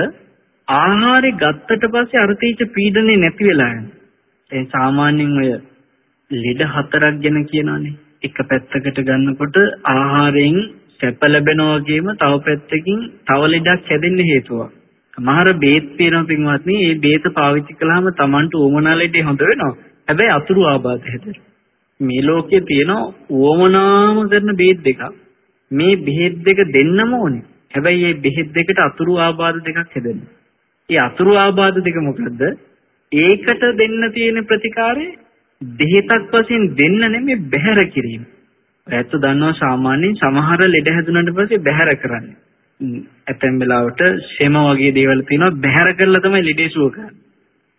ආහාරය ගත්තට පස්සේ අර තීච පීඩනේ නැති වෙලා යනවා. ඒ සාමාන්‍යයෙන් ඔය ලෙඩ හතරක් ගැන කියනවානේ. එක පැත්තකට ගන්නකොට ආහාරයෙන් සැප ලැබෙනවා වගේම තව පැත්තකින් තව ලෙඩක් හැදෙන්න හේතුවක්. සමහර බේත් තියෙනවා පින්වත්නි, මේ බේත පාවිච්චි කළාම Tamanට උවමනා ලෙඩේ හොඳ වෙනවා. හැබැයි අතුරු ආබාධ හැදෙනවා. මේ ලෝකේ තියෙන උවමනාම කරන බේත් දෙකක්. මේ බෙහෙත් දෙක දෙන්නම ඕනේ. හැබැයි මේ බෙහෙත් දෙකට අතුරු ආබාධ දෙකක් හැදෙනවා. ඒ අතුරු ආබාධ දෙක මොකද්ද? ඒකට දෙන්න තියෙන ප්‍රතිකාරය බෙහෙතක් වශයෙන් දෙන්න නෙමෙයි බැහැර කිරීම. ඇත්ත දන්නවා සාමාන්‍යයෙන් සමහර ලෙඩ හැදුනට පස්සේ බැහැර කරන්නේ. ඇතැම් වෙලාවට ෂෙම වගේ දේවල් තියෙනවා බැහැර කරලා තමයි ලෙඩේ සුව කරන්නේ.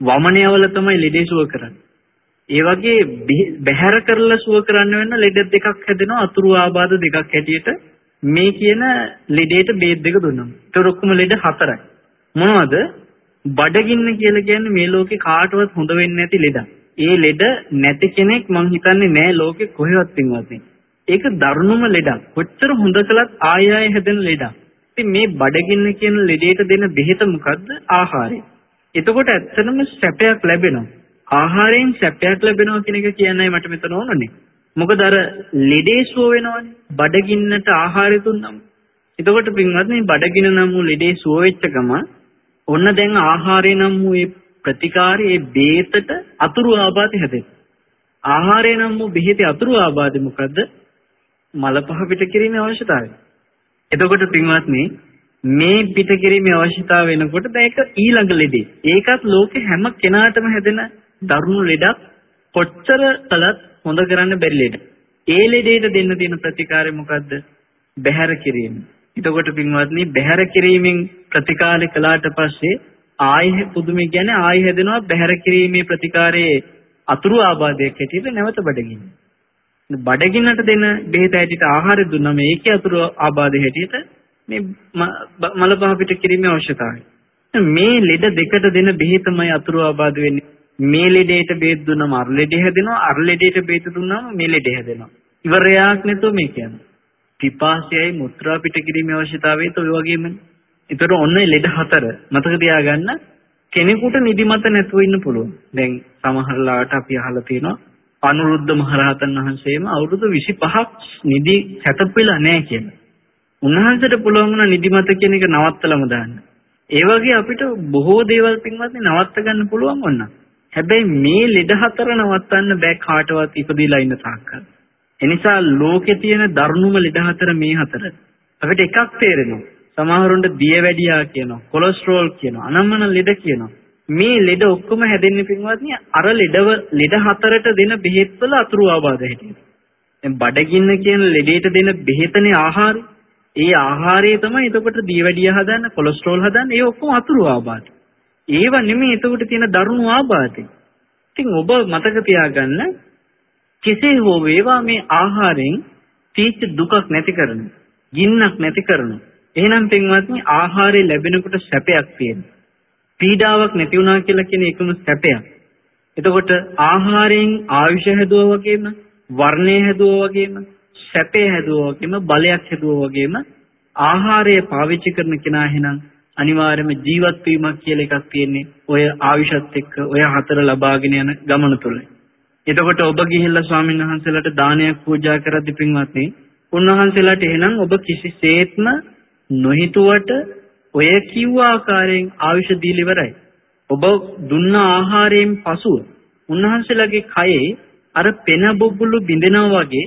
වමනයවල තමයි ලෙඩේ සුව කරන්නේ. ඒ වගේ බැහැර කරලා සුව කරන්න වෙන ලෙඩ දෙකක් හැදෙනවා අතුරු ආබාධ දෙකක් හැටියට මේ කියන ලෙඩේට බේත් දෙක දුන්නා. ඒතර ඔක්කොම ලෙඩ හතරයි. මොනවද? බඩගින්න කියලා කියන්නේ මේ ලෝකේ කාටවත් හොඳ වෙන්නේ නැති ලෙඩක්. ඒ ලෙඩ නැති කෙනෙක් මං හිතන්නේ නෑ ලෝකේ කොහෙවත් පින්වත්නි. ඒක දරුණුම ලෙඩක්. කොච්චර හොඳ කළත් ආය ආය හැදෙන ලෙඩක්. ඉතින් මේ බඩගින්න කියන ලෙඩේට දෙන බෙහෙත මොකද්ද? ආහාරය. එතකොට ඇත්තටම සැපයක් ලැබෙනවා. ආහාරයෙන් සැපයක් ලැබෙනවා කියන එක කියන්නයි මට මෙතන ඕනනේ. මොකද අර ලෙඩේ සුව වෙනවනේ. බඩගින්නට ආහාරය දුන්නම. එතකොට පින්වත්නි බඩගින්න නම් වූ ලෙඩේ සුව වෙච්ච ගම ඔන්න දැන් ආහාරය නම් වූ ඒ ප්‍රතිකාරයේ බේතට අතුරු ආබාධ හැදෙනවා. ආහාරය නම් වූ බෙහෙතේ අතුරු ආබාධ මොකද්ද? මල පහ පිට කිරීමේ අවශ්‍යතාවය. එතකොට පින්වත්නි මේ පිට කිරීමේ අවශ්‍යතාව වෙනකොට දැන් ඒක ඊළඟ ලෙඩේ. ඒකත් ලෝකේ හැම කෙනාටම හැදෙන දරුණු ලෙඩක් කොච්චර කළත් හොඳ කරන්න බැරි ලෙඩ. ඒ ලෙඩේට දෙන්න තියෙන ප්‍රතිකාරය මොකද්ද? බැහැර කිරීම. එතකොට පින්වත්නි බැහැර කිරීමෙන් ප්‍රතිකාරය කළාට පස්සේ ආයෙ පුදුම කියන්නේ ආයෙ හැදෙනවා බැහැර කිරීමේ ප්‍රතිකාරයේ අතුරු ආබාධයක් හැටියට නැවත බඩගින්න. බඩගින්නට දෙන බෙහෙත හැටියට ආහාර දුන්නම ඒකේ අතුරු ආබාධය හැටියට මේ මල පහ පිට කිරීමේ අවශ්‍යතාවය. මේ ලෙඩ දෙකට දෙන බෙහෙතමයි අතුරු ආබාධ වෙන්නේ. මේ ලෙඩේට බෙහෙත් දුන්නම අර ලෙඩේ හැදෙනවා අර ලෙඩේට බෙහෙත් දුන්නම මේ ලෙඩේ හැදෙනවා. ඉවරයක් නැතුව මේ කියන්නේ. පිපාසයයි මුත්‍රා පිට කිරීමේ අවශ්‍යතාවයත් ඔය වගේමනේ. ඒතර ඔන්න ලෙඩ හතර මතක තියාගන්න කෙනෙකුට නිදිමත නැතුව ඉන්න පුළුවන්. දැන් සමහරලාට අපි අහලා තියෙනවා අනුරුද්ධ මහරහතන් වහන්සේම අවුරුදු 25ක් නිදි සැතපෙලා නැහැ කියලා. උන්වහන්සේට පුළුවන් වුණා නිදිමත කියන එක නවත්තලම දාන්න. ඒ වගේ අපිට බොහෝ දේවල් පින්වත්නි නවත්ත ගන්න පුළුවන් වුණා. හැබැයි මේ ලෙඩ හතර නවත්තන්න බෑ කාටවත් ඉපදිලා ඉන්න තාක්කල්. එනිසා ලෝකේ තියෙන දරුණුම ලෙඩ හතර මේ හතර. අපිට එකක් තේරෙනවා. සමහරුන්ට දියවැඩියා කියනවා, කොලෙස්ටරෝල් කියනවා, අනම්මන ලෙඩ කියනවා. මේ ලෙඩ ඔක්කොම හැදෙන්නේ පින්වත්නි අර ලෙඩව ලෙඩ හතරට දෙන බෙහෙත් වල අතුරු ආබාධ හැටියට. දැන් බඩගින්න කියන ලෙඩේට දෙන බෙහෙතනේ ආහාරය. ඒ ආහාරය තමයි එතකොට දියවැඩිය හදන්න, කොලෙස්ටරෝල් හදන්න, ඒ ඔක්කොම අතුරු ආබාධ. ඒව නෙමෙයි එතකොට තියෙන දරුණු ආබාධය. ඉතින් ඔබ මතක තියාගන්න කෙසේ හෝ වේවා මේ ආහාරයෙන් තීච්ඡ දුකක් නැති කරන, ගින්නක් නැති කරන. එහෙනම් පින්වත්නි ආහාරය ලැබෙනකොට සැපයක් තියෙනවා. පීඩාවක් නැති වුණා කියලා කියන එකම සැපයක්. එතකොට ආහාරයෙන් ආයුෂ හැදුවා වගේම, වර්ණය හැදුවා වගේම, සැපේ හැදුවා වගේම, බලයක් හැදුවා වගේම ආහාරය පාවිච්චි කරන කෙනා එහෙනම් අනිවාර්යයෙන්ම ජීවත් වීමක් කියලා එකක් තියෙන්නේ ඔය ආයුෂත් එක්ක ඔය හතර ලබාගෙන යන ගමන තුල. එතකොට ඔබ ගිහිල්ලා ස්වාමීන් වහන්සේලාට දානයක් පූජා කරද්දී පින්වත්නි උන්වහන්සේලාට එහෙනම් ඔබ කිසිසේත්ම නොහිතුවට ඔය කිව්ව ආකාරයෙන් ආයුෂ දීලා ඉවරයි. ඔබ දුන්න ආහාරයෙන් පසුව උන්වහන්සේලාගේ කයේ අර පෙන බොබ්බුලු බිඳෙනවා වගේ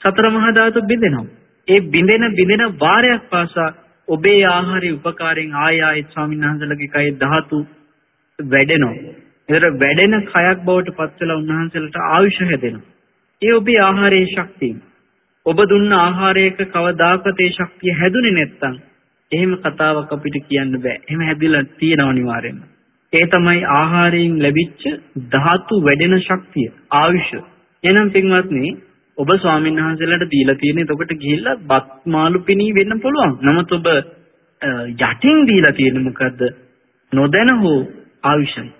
සතර මහා ධාතු බිඳෙනවා. ඒ බිඳෙන බිඳෙන වාරයක් පාසා ඔබේ ආහාරයේ උපකාරයෙන් ආය ආයෙත් ස්වාමීන් වහන්සේලාගේ කයේ ධාතු වැඩෙනවා. ඒතර වැඩෙන කයක් බවට පත් වෙලා උන්වහන්සේලාට ආයුෂ හැදෙනවා. ඒ ඔබේ ආහාරයේ ශක්තිය. ඔබ දුන්න ආහාරයක කවදාකවත් ඒ ශක්තිය හැදුනේ නැත්නම් එහෙම කතාවක් අපිට කියන්න බෑ. එහෙම හැදිලා තියෙනව අනිවාර්යෙන්ම. ඒ තමයි ආහාරයෙන් ලැබිච්ච ධාතු වැඩෙන ශක්තිය, ආයුෂ. එහෙනම් පින්වත්නි, ඔබ ස්වාමීන් වහන්සේලාට දීලා තියෙන එතකොට ගිහිල්ලා බත් මාළු පිණී වෙන්න පුළුවන්. නමුත් ඔබ යටින් දීලා තියෙන මොකද්ද? නොදැන හෝ ආයුෂයි.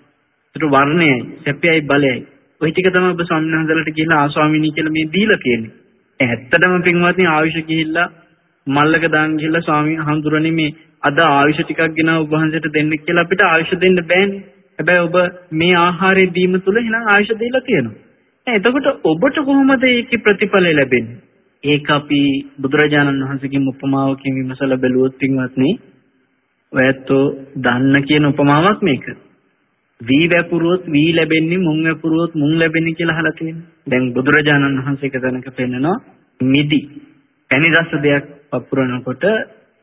ඒතර වර්ණයයි, සැපයයි, බලයයි. ওই ටික තමයි ඔබ ස්වාමීන් වහන්සේලාට ගිහිල්ලා ආස්වාමිනී කියලා මේ දීලා තියෙන්නේ. ඇත්තටම පින්වත්නි ආයුෂ ගිහිල්ලා මල්ලක දාන් ගිහලා ස්වාමීන් හඳුරන්නේ මේ අද ආයුෂ ටිකක් ගෙන ඔබ වහන්සේට දෙන්න කියලා අපිට ආයුෂ දෙන්න බෑනේ. හැබැයි ඔබ මේ ආහාරය දීම තුළ එහෙනම් ආයුෂ දීලා තියෙනවා. එතකොට ඔබට කොහොමද ඒකේ ප්‍රතිඵල ලැබෙන්නේ? ඒක අපි බුදුරජාණන් වහන්සේගෙන් උපමාවකින් විමසලා බැලුවොත් පින්වත්නි ඔයත්ෝ දන්න කියන උපමාවක් මේක. වී වැපුරුවොත් වී ලැබෙන්නේ මුං වැපුරුවොත් මුං ලැබෙන්නේ කියලා අහලා තියෙනවා. දැන් බුදුරජාණන් වහන්සේ එක තැනක පෙන්නනවා මිදි පැණි රස දෙයක් වපුරනකොට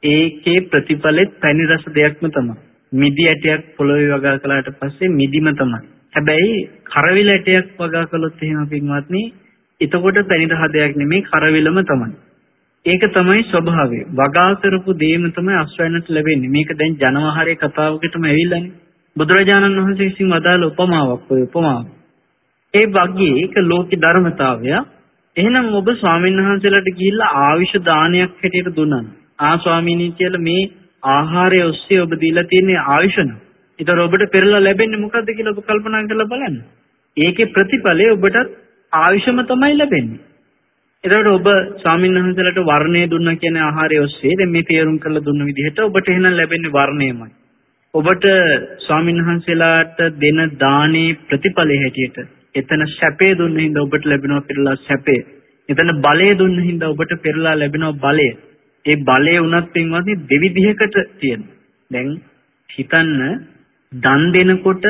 ඒකේ ප්‍රතිඵලෙත් පැණි රස දෙයක්ම තමයි. මිදි ඇටයක් පොළොවේ වගා කළාට පස්සේ මිදිම තමයි. හැබැයි කරවිල ඇටයක් වගා කළොත් එහෙම පින්වත්නි එතකොට පැණි රහ දෙයක් නෙමෙයි කරවිලම තමයි. ඒක තමයි ස්වභාවය. වගා කරපු දේම තමයි අස්වැන්නට ලැබෙන්නේ. මේක දැන් ජනවහරේ කතාවකටම ඇවිල්ලානේ. බුදුරජාණන් වහන්සේ විසින් වදාළ උපමාවක් ඔය උපමාව. ඒ වගේ ඒක ලෝක ධර්මතාවය එහෙනම් ඔබ ස්වාමීන් වහන්සේලාට ගිහිල්ලා ආවිෂ දානයක් හැටියට දුන්නා. ආ ස්වාමීනි කියලා මේ ආහාරය ඔස්සේ ඔබ දීලා තියෙන ආවිෂන. ඒතර ඔබට පෙරලා ලැබෙන්නේ මොකද්ද කියලා ඔබ කල්පනා කරලා බලන්න. ඒකේ ප්‍රතිඵලය ඔබට ආවිෂම තමයි ලැබෙන්නේ. එතකොට ඔබ ස්වාමීන් වහන්සේලාට වර්ණය දුන්නා කියන ආහාරය ඔස්සේ දැන් මේ තේරුම් කරලා දුන්න විදිහට ඔබට එහෙනම් ලැබෙන්නේ වර්ණයමයි. ඔබට ස්වාමීන් වහන්සේලාට දෙන දානේ ප්‍රතිඵලය හැටියට එතන සැපේ දුන්න හින්දා ඔබට ලැබෙනවා පෙරලා සැපේ. එතන බලය දුන්න හින්දා ඔබට පෙරලා ලැබෙනවා බලය. ඒ බලය උනත් පින්වත්නි දෙවිධයකට තියෙනවා. දැන් හිතන්න දන් දෙනකොට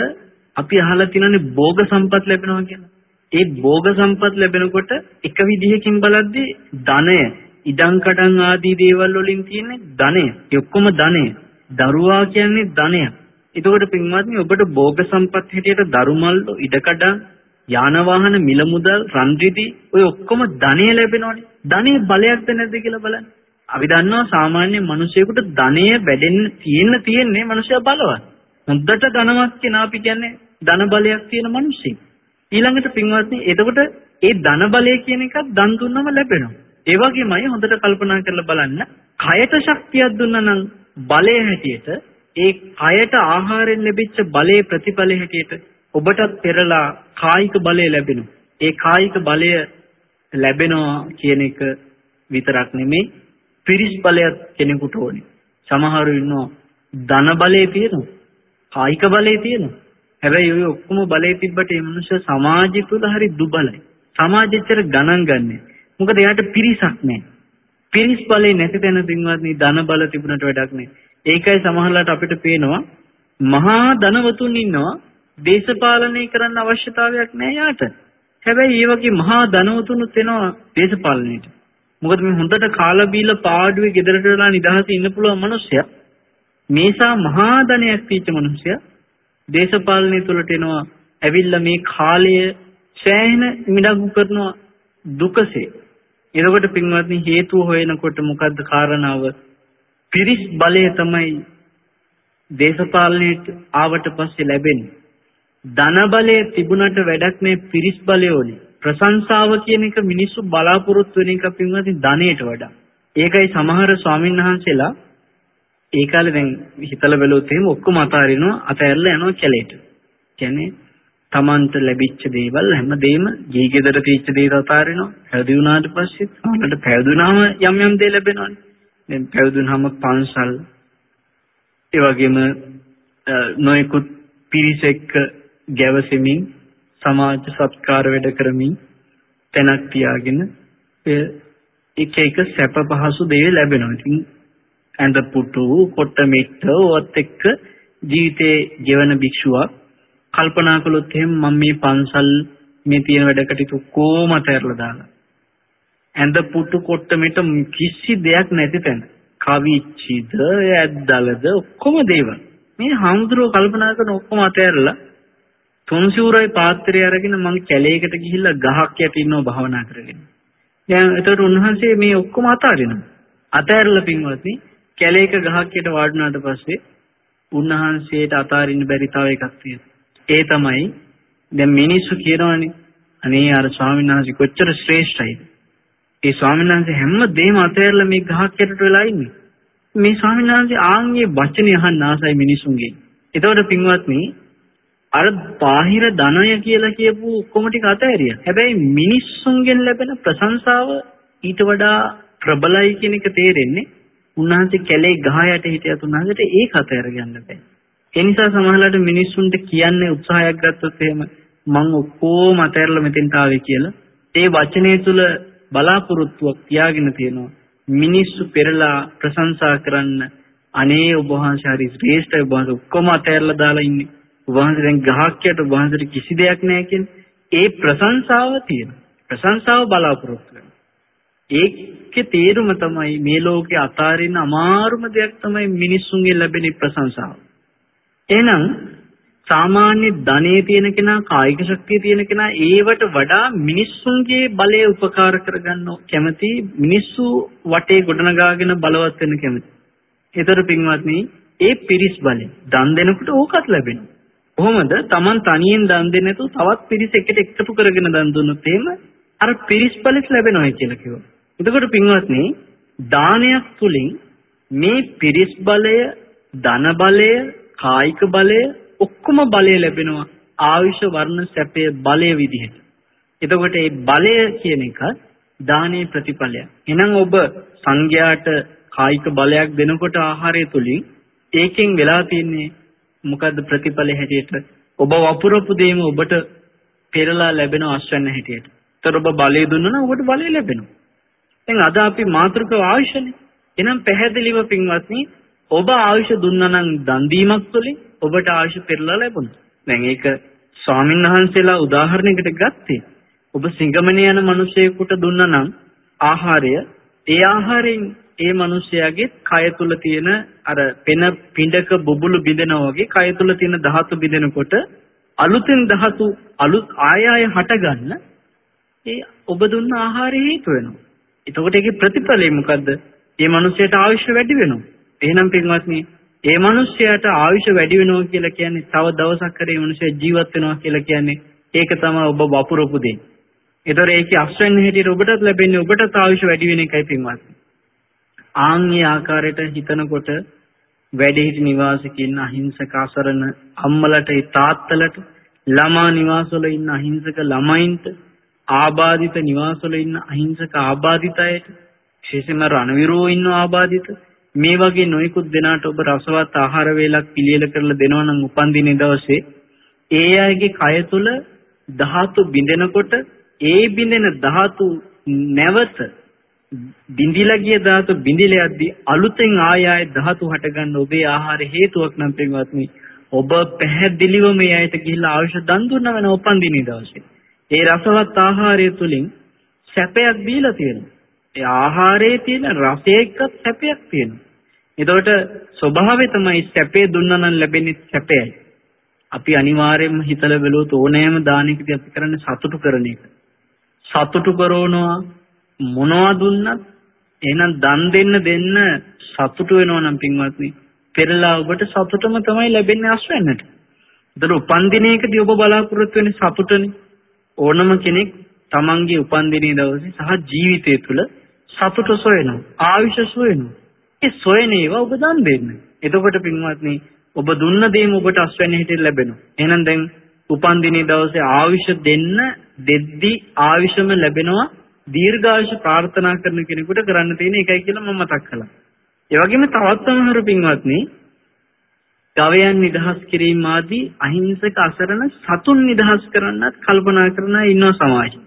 අපි අහලා තියෙනනේ භෝග සම්පත් ලැබෙනවා කියලා. ඒ භෝග සම්පත් ලැබෙනකොට එක විදිහකින් බලද්දී ධනය, ඉඩම් කඩම් ආදී දේවල් වලින් තියෙන ධනය, ඒ ඔක්කොම ධනය. දරුවා කියන්නේ ධනය. එතකොට පින්වත්නි ඔබට භෝග සම්පත් හැටියට දරුමල්, ඉඩකඩම්, යාන වාහන මිල මුදල් රන් රිදි ඔය ඔක්කොම ධනෙ ලැබෙනවනේ. ධනෙ බලයක්ද නැද්ද කියලා බලන්න. අපි දන්නවා සාමාන්‍ය මිනිසෙකුට ධනෙ වැඩෙන්න තියෙන්න තියෙන්නේ මිනිසයා බලවත්. හොඳට ධනවත් කෙනා අපි කියන්නේ ධන බලයක් තියෙන මිනිස්සෙක්. ඊළඟට පින්වත්නි එතකොට ඒ ධන බලය කියන එකත් දන් දුන්නම ලැබෙනවා. ඒ වගේමයි හොඳට කල්පනා කරලා බලන්න කයට ශක්තියක් දුන්නා නම් බලය හැටියට ඒ කයට ආහාරයෙන් ලැබිච්ච බලයේ ප්‍රතිඵලය හැටියට ඔබටත් පෙරලා කායික බලය ලැබෙනවා. ඒ කායික බලය ලැබෙනවා කියන එක විතරක් නෙමෙයි පිරිස් බලයක් කෙනෙකුට ඕනේ. සමහරු ඉන්නවා ධන බලය තියෙනවා. කායික බලය තියෙනවා. හැබැයි ඔය ඔක්කොම බලය තිබ්බට මේ මනුෂ්‍ය සමාජය තුළ හරි දුබලයි. සමාජෙච්චර ගණන් ගන්නෑ. මොකද එයාට පිරිසක් නැහැ. පිරිස් බලේ නැති තැන පින්වත්නි ධන බල තිබුණට වැඩක් නැහැ. ඒකයි සමහරවිට අපිට පේනවා මහා ධනවතුන් ඉන්නවා දේශපාලනය කරන්න අවශ්‍යතාවයක් නැහැ යාට. හැබැයි ඒ වගේ මහා ධනවතුනුත් එනවා දේශපාලනයට. මොකද මේ හොඳට කාලා බීලා පාඩුවේ ගෙදරට වෙලා නිදහසේ ඉන්න පුළුවන් මිනිස්සයා මේසා මහා ධනයක් තියච්ච මිනිස්සයා දේශපාලනය තුළට එනවා ඇවිල්ලා මේ කාලය සෑහෙන මිඩංගු කරනවා දුකසේ. එතකොට පින්වත්නි හේතුව හොයනකොට මොකද්ද කාරණාව? පිරිස් බලය තමයි දේශපාලනයට ආවට පස්සේ ලැබෙන්නේ. ධන බලය තිබුණට වැඩක් නෑ පිරිස් බලය ඕනේ. ප්‍රශංසාව කියන එක මිනිස්සු බලාපොරොත්තු වෙන එක පින්වත්නි ධනයට වඩා. ඒකයි සමහර ස්වාමීන් වහන්සේලා ඒ කාලේ දැන් හිතලා බැලුවොත් එහෙම ඔක්කොම අතාරිනවා අතහැරලා යනවා කැලේට. කියන්නේ Tamanට ලැබිච්ච දේවල් හැමදේම ගේ ගෙදර තියෙච්ච දේත් අතාරිනවා. පැවිදි වුණාට පස්සේ සමහරවිට පැවිදුනාම යම් යම් දේ ලැබෙනවානේ. දැන් පැවිදුනහම පන්සල් ඒ වගේම නොයෙකුත් පිරිස එක්ක ගැවසෙමින් සමාජ සත්කාර වැඩ කරමින් තැනක් තියාගෙන එක එක සැප පහසු දේ ලැබෙනවා. ඉතින් ඇඳ පුටු කොට මිට්ට ඔවත් එක්ක ජීවිතේ ගෙවන භික්ෂුවක් කල්පනා කළොත් එහෙනම් මම මේ පන්සල් මේ තියෙන වැඩ කටයුතු කොහොම අතහැරලා දාලා ඇඳ පුටු කොට මිට්ට කිසි දෙයක් නැති තැන කවිච්චිද ඇද්දලද ඔක්කොම දේවල් මේ හාමුදුරුව කල්පනා කරන ඔක්කොම අතහැරලා තුන්සිවුරයි පාත්‍රය අරගෙන මං කැලේකට ගිහිල්ලා ගහක් යට ඉන්නව භාවනා කරගෙන. දැන් එතකොට උන්වහන්සේ මේ ඔක්කොම අතාරිනවා. අතහැරලා පින්වත්නි කැලේක ගහක් යට වාඩුණාට පස්සේ උන්වහන්සේට අතාරින්න බැරි තව එකක් තියෙනවා. ඒ තමයි දැන් මිනිස්සු කියනවානේ අනේ අර ස්වාමීන් වහන්සේ කොච්චර ශ්‍රේෂ්ඨයිද. ඒ ස්වාමීන් වහන්සේ හැම දෙයක්ම අතහැරලා මේ ගහක් යටට වෙලා ඉන්නේ. මේ ස්වාමීන් වහන්සේ ආන්ගේ වචනේ අහන්න ආසයි මිනිසුන්ගේ. එතකොට පින්වත්නි අර බාහිර ධනය කියලා කියපු ඔක්කොම ටික අතහැරියා. හැබැයි මිනිස්සුන්ගෙන් ලැබෙන ප්‍රශංසාව ඊට වඩා ප්‍රබලයි කියන එක තේරෙන්නේ උන්වහන්සේ කැලේ ගහ යට හිටියත් උන්වහන්සේට ඒක අතහැර ගන්න බෑ. ඒ නිසා සමහරවිට මිනිස්සුන්ට කියන්නේ උත්සාහයක් ගත්තොත් එහෙම මං ඔක්කොම අතහැරලා මෙතෙන්ට ආවේ කියලා ඒ වචනේ තුල බලාපොරොත්තුවක් තියාගෙන තියෙනවා. මිනිස්සු පෙරලා ප්‍රශංසා කරන්න අනේ ඔබ වහන්සේ හරි ශ්‍රේෂ්ඨයි ඔබ වහන්සේ ඔක්කොම අතහැරලා දාලා ඉන්නේ. ඔබ වහන්සේ දැන් ගහක් යට ඔබ වහන්සේට කිසි දෙයක් නැහැ කියන්නේ. ඒ ප්‍රශංසාව තියෙනවා. ප්‍රශංසාව බලාපොරොත්තු වෙනවා. ඒකේ තේරුම තමයි මේ ලෝකේ අතාරින්න අමාරුම දෙයක් තමයි මිනිස්සුන්ගෙන් ලැබෙන ප්‍රශංසාව. එහෙනම් සාමාන්‍ය ධනෙ තියෙන කෙනා කායික ශක්තිය තියෙන කෙනා ඒවට වඩා මිනිස්සුන්ගේ බලය උපකාර කරගන්න කැමති මිනිස්සු වටේ ගොඩනගාගෙන බලවත් වෙන්න කැමති. ඒතර පින්වත්නි ඒ පිරිස් බලය දන් දෙනකොට ඕකත් ලැබෙනවා. කොහොමද? Taman තනියෙන් දන් දෙන්නේ නැතුව තවත් පිරිස් එකට එකතු කරගෙන දන් දුන්නොත් එහෙම අර පිරිස් බලෙත් ලැබෙනවා කියලා කිව්වා. එතකොට පින්වත්නි දානයක් තුලින් මේ පිරිස් බලය, ධන බලය, කායික බලය ඔක්කොම බලය ලැබෙනවා ආයුෂ වර්ණ සැපය බලය විදිහට. එතකොට මේ බලය කියන එක දානයේ ප්‍රතිඵලයක්. එහෙනම් ඔබ සංඝයාට කායික බලයක් දෙනකොට ආහාරය තුලින් ඒකෙන් වෙලා තියෙන්නේ මොකද්ද ප්‍රතිඵලය හැටියට? ඔබ වපුරපු දෙයම ඔබට පෙරලා ලැබෙන අස්වැන්න හැටියට. ඒතර ඔබ බලය දුන්නා නම් ඔබට බලය ලැබෙනවා. දැන් අද අපි මාතෘකාව ආයුෂනේ. එහෙනම් පැහැදිලිව පින්වත්නි ඔබ ආයුෂ දුන්නා නම් දන් දීමක් තුළින් ඔබට ආයුෂ පෙරලා ලැබුණා. දැන් ඒක ස්වාමීන් වහන්සේලා උදාහරණයකට ගත්තේ. ඔබ සිංගමනේ යන මිනිසෙකුට දුන්නා නම් ආහාරය ඒ ආහාරයෙන් ඒ මිනිසයාගේ කය තුල තියෙන අර පෙන පිඬක බුබුලු බිඳෙනා වගේ කය තුල තියෙන ධාතු බිඳෙනකොට අලුතෙන් ධාතු අලුත් ආය ආය හටගන්න ඒ ඔබ දුන්න ආහාරය හේතු වෙනවා. එතකොට ඒකේ ප්‍රතිඵලය මොකද්ද? මේ මිනිහයාට ආයුෂ වැඩි වෙනවා. එහෙනම් පින්වත්නි, මේ මිනිහයාට ආයුෂ වැඩි වෙනවා කියලා කියන්නේ තව දවසක් කරේ මිනිහයා ජීවත් වෙනවා කියලා කියන්නේ ඒක තමයි ඔබ වපුරපු දෙය. ඒතර ඒකේ අස්වෙන්න හැටියට ඔබටත් ලැබෙන්නේ ඔබටත් ආයුෂ වැඩි වෙන එකයි පින්වත්නි. ආන්ගේ ආකාරයට හිතනකොට වැඩිහිටි නිවාසික ඉන්න අහිංසක අසරණ අම්මලට තාත්තලට ළමා නිවාසවල ඉන්න අහිංසක ළමයින්ට ආබාධිත නිවාසවල ඉන්න අහිංසක ආබාධිත අයට විශේෂයෙන්ම රණවිරෝ ඉන්න ආබාධිත. මේ වගේ නොයෙකුත් දෙනාට ඔබ රසවත් ආහාර වේලක් පිළියෙල කරලා දෙනවා නම් උපන්දිනේ දවසේ ඒ අයගේ කය තුල ධාතු බිඳෙනකොට ඒ බිඳෙන ධාතු නැවත බිඳිලා ගිය ධාතු බිඳිලා යද්දී අලුතෙන් ආය ආය ධාතු හටගන්න ඔබේ ආහාර හේතුවක් නම් පින්වත්නි ඔබ පැහැදිලිව මේ ඇයට ගිහිල්ලා අවශ්‍ය දන් දුන්න වෙන උපන්දිනේ දවසේ. ඒ රසවත් ආහාරය තුලින් සැපයක් දීලා තියෙනවා ඒ ආහාරයේ තියෙන රසය එක්ක සැපයක් තියෙනවා එතකොට ස්වභාවය තමයි සැපේ දුන්නා නම් ලැබෙන්නේ සැපයයි අපි අනිවාර්යයෙන්ම හිතලා බැලුවොත් ඕනෑම දානයකදී අපි කරන්නේ සතුටු කරන එක සතුටු කරනවා මොනවා දුන්නත් එහෙනම් දන් දෙන්න දෙන්න සතුටු වෙනවා නම් පින්වත්නි පෙරලා ඔබට සතුටම තමයි ලැබෙන්නේ අස්වැන්නට. ඒතර උපන්දිනයකදී ඔබ බලාපොරොත්තු වෙන්නේ සතුටනේ. ඕනම කෙනෙක් තමන්ගේ උපන්දිනේ දවසේ සහ ජීවිතය තුළ සතුට සොයනවා. ආයුෂ සොයනවා. ඒ සොයන ඒවා ඔබ දන් දෙන්න. එතකොට පින්වත්නි ඔබ දුන්න දේම ඔබට අස්වැන්න හිටින් ලැබෙනවා. එහෙනම් දැන් උපන්දිනේ දවසේ ආයුෂ දෙන්න දෙද්දි ආයුෂම ලැබෙනවා දීර්ඝායුෂ ප්‍රාර්ථනා කරන කෙනෙකුට කරන්න තියෙන එකයි කියලා මම මතක් කළා. ඒ වගේම තවත් සමහර පින්වත්නි ගවයන් නිදහස් කිරීම ආදී අහිංසක අසරණ සතුන් නිදහස් කරන්නත් කල්පනා කරන අය ඉන්නවා සමාජයේ.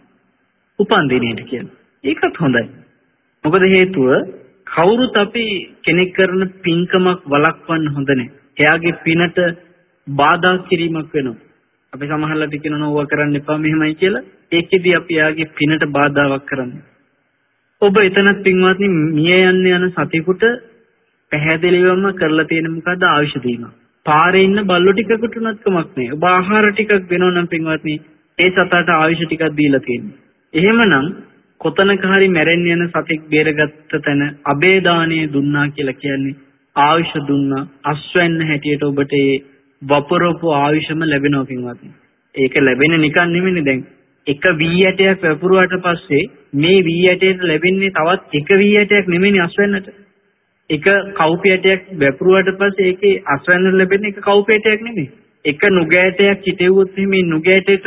උපන් දිනේට කියලා. ඒකත් හොඳයි. මොකද හේතුව කවුරුත් අපි කෙනෙක් කරන පින්කමක් වළක්වන්න හොඳ නැහැ. එයාගේ පිනට බාධා කිරීමක් වෙනවා. අපි සමහරවිට කියනවා ඕවා කරන්න එපා මෙහෙමයි කියලා. ඒකෙදි අපි යාගේ පිනට බාධාවක් කරන්නේ. ඔබ එතනත් පින්වත්නි මිය යන්න යන සතෙකුට පැහැදිලිවම කරලා තියෙන මොකද්ද ආයුෂ දීම. පාරේ ඉන්න බල්ලෝ ටිකකට උනත් කමක් නැහැ. ඔබ ආහාර ටිකක් දෙනවා නම් පින්වත්නි ඒ සතාට ආයුෂ ටිකක් දීලා තියෙන්නේ. එහෙමනම් කොතනක හරි මැරෙන්න යන සතෙක් බේරගත්ත තැන අබේදානය දුන්නා කියලා කියන්නේ ආයුෂ දුන්නා අස්වැන්න හැටියට ඔබට ඒ වපරපු ආයුෂම ලැබෙනවා පින්වත්නි. ඒක ලැබෙන්නේ නිකන් නෙමෙයි දැන්. එක වී ඇටයක් වැපරුවාට පස්සේ මේ වී ඇටයට ලැබෙන්නේ තවත් එක වී ඇටයක් නෙමෙයි අස්වැන්නට. එක කවුපි ඇටයක් වැපරුවාට පස්සේ ඒකේ අස්වැන්නට ලැබෙන්නේ එක කවුපි ඇටයක් නෙමෙයි. එක නුගෑටයක් හිටෙව්වොත් මේ නුගෑටයට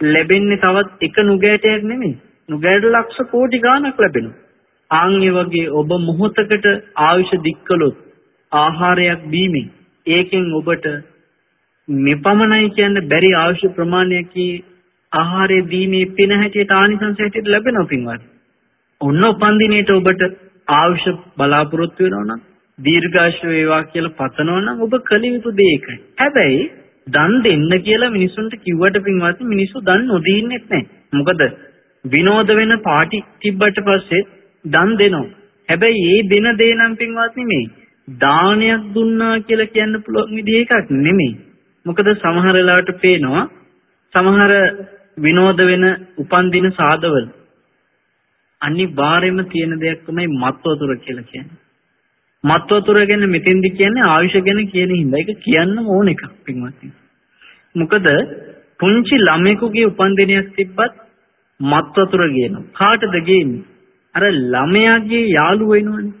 ලැබෙන්නේ තවත් එක නුගෑටයක් නෙමෙයි. නුගෑට ලක්ෂ කෝටි ගාණක් ලැබෙනවා. ආන් වගේ ඔබ මොහොතකට ආයුෂ දික්කලොත් ආහාරයක් බීමෙන් ඒකෙන් ඔබට මෙපමණයි කියන්න බැරි අවශ්‍ය ප්‍රමාණයක් ආහාරය දීමේ පින හැටියට ආනිසංස හැටියට ලැබෙනවා පින්වත්. ඔන්න උපන්දිනේට ඔබට අවශ්‍ය බලාපොරොත්තු වෙනවා නම් දීර්ඝාෂ වේවා කියලා පතනවා නම් ඔබ කළ යුතු දේ ඒකයි. හැබැයි දන් දෙන්න කියලා මිනිසුන්ට කිව්වට පින්වත් මිනිස්සු දන් නොදීන්නෙත් නැහැ. මොකද විනෝද වෙන පාටි තිබ්බට පස්සේ දන් දෙනවා. හැබැයි ඒ දෙන දේ නම් පින්වත් නෙමෙයි. දානයක් දුන්නා කියලා කියන්න පුළුවන් විදිහ එකක් නෙමෙයි. මොකද සමහර වෙලාවට පේනවා සමහර විනෝද වෙන උපන්දින සාදවල අනිවාර්යයෙන්ම තියෙන දෙයක් තමයි මත් වතුර කියලා කියන්නේ. මත් වතුර ගැන මෙතෙන්දි කියන්නේ ආයුෂ ගැන කියන හින්දා ඒක කියන්නම ඕන එකක් පින්වත්නි. මොකද පුංචි ළමයෙකුගේ උපන්දිනයක් තිබ්බත් මත් වතුර ගේනවා. කාටද ගේන්නේ? අර ළමයාගේ යාළුවෝ වෙනවනේ.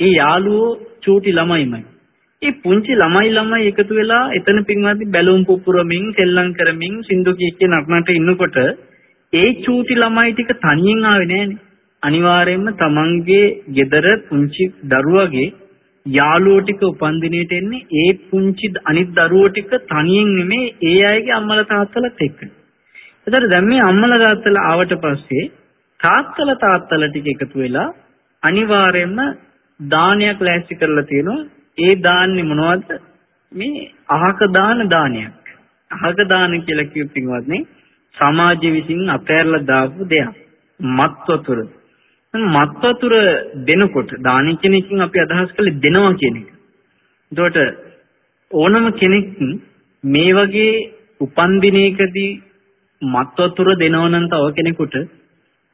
ඒ යාළුවෝ චූටි ළමයිමයි. ඒ පුංචි ළමයි ළමයි එකතු වෙලා එතන පින්වත්නි බැලුම් පුපුරමින් සෙල්ලම් කරමින් සින්දු කී කිය නටනට ඉන්නකොට ඒ චූටි ළමයි ටික තනියෙන් ආවේ නෑනේ. අනිවාර්යයෙන්ම තමන්ගේ ගෙදර පුංචි දරුවගේ යාළුවෝ ටික උපන්දිනේට එන්නේ ඒ පුංචි අනිත් දරුවෝ ටික තනියෙන් නෙමෙයි ඒ අයගේ අම්මලා තාත්තලාත් එක්ක. ඒතර දැන් මේ අම්මලා තාත්තලා ආවට පස්සේ තාත්තලා තාත්තලා ටික එකතු වෙලා අනිවාර්යයෙන්ම දානයක් ලෑස්ති කරලා තියෙනවා ඒ දාන්නේ මොනවද? මේ අහක දාන දානයක්. අහක දාන කියලා කියපින්වත් නේ සමාජය විසින් අපෑරලා දාපු දෙයක්. මත් වතුර. මත් වතුර දෙනකොට දාන කියන එකකින් අපි අදහස් කළේ දෙනවා කියන එක. එතකොට ඕනම කෙනෙක් මේ වගේ උපන්දිනයකදී මත් වතුර දෙනව නම් තව කෙනෙකුට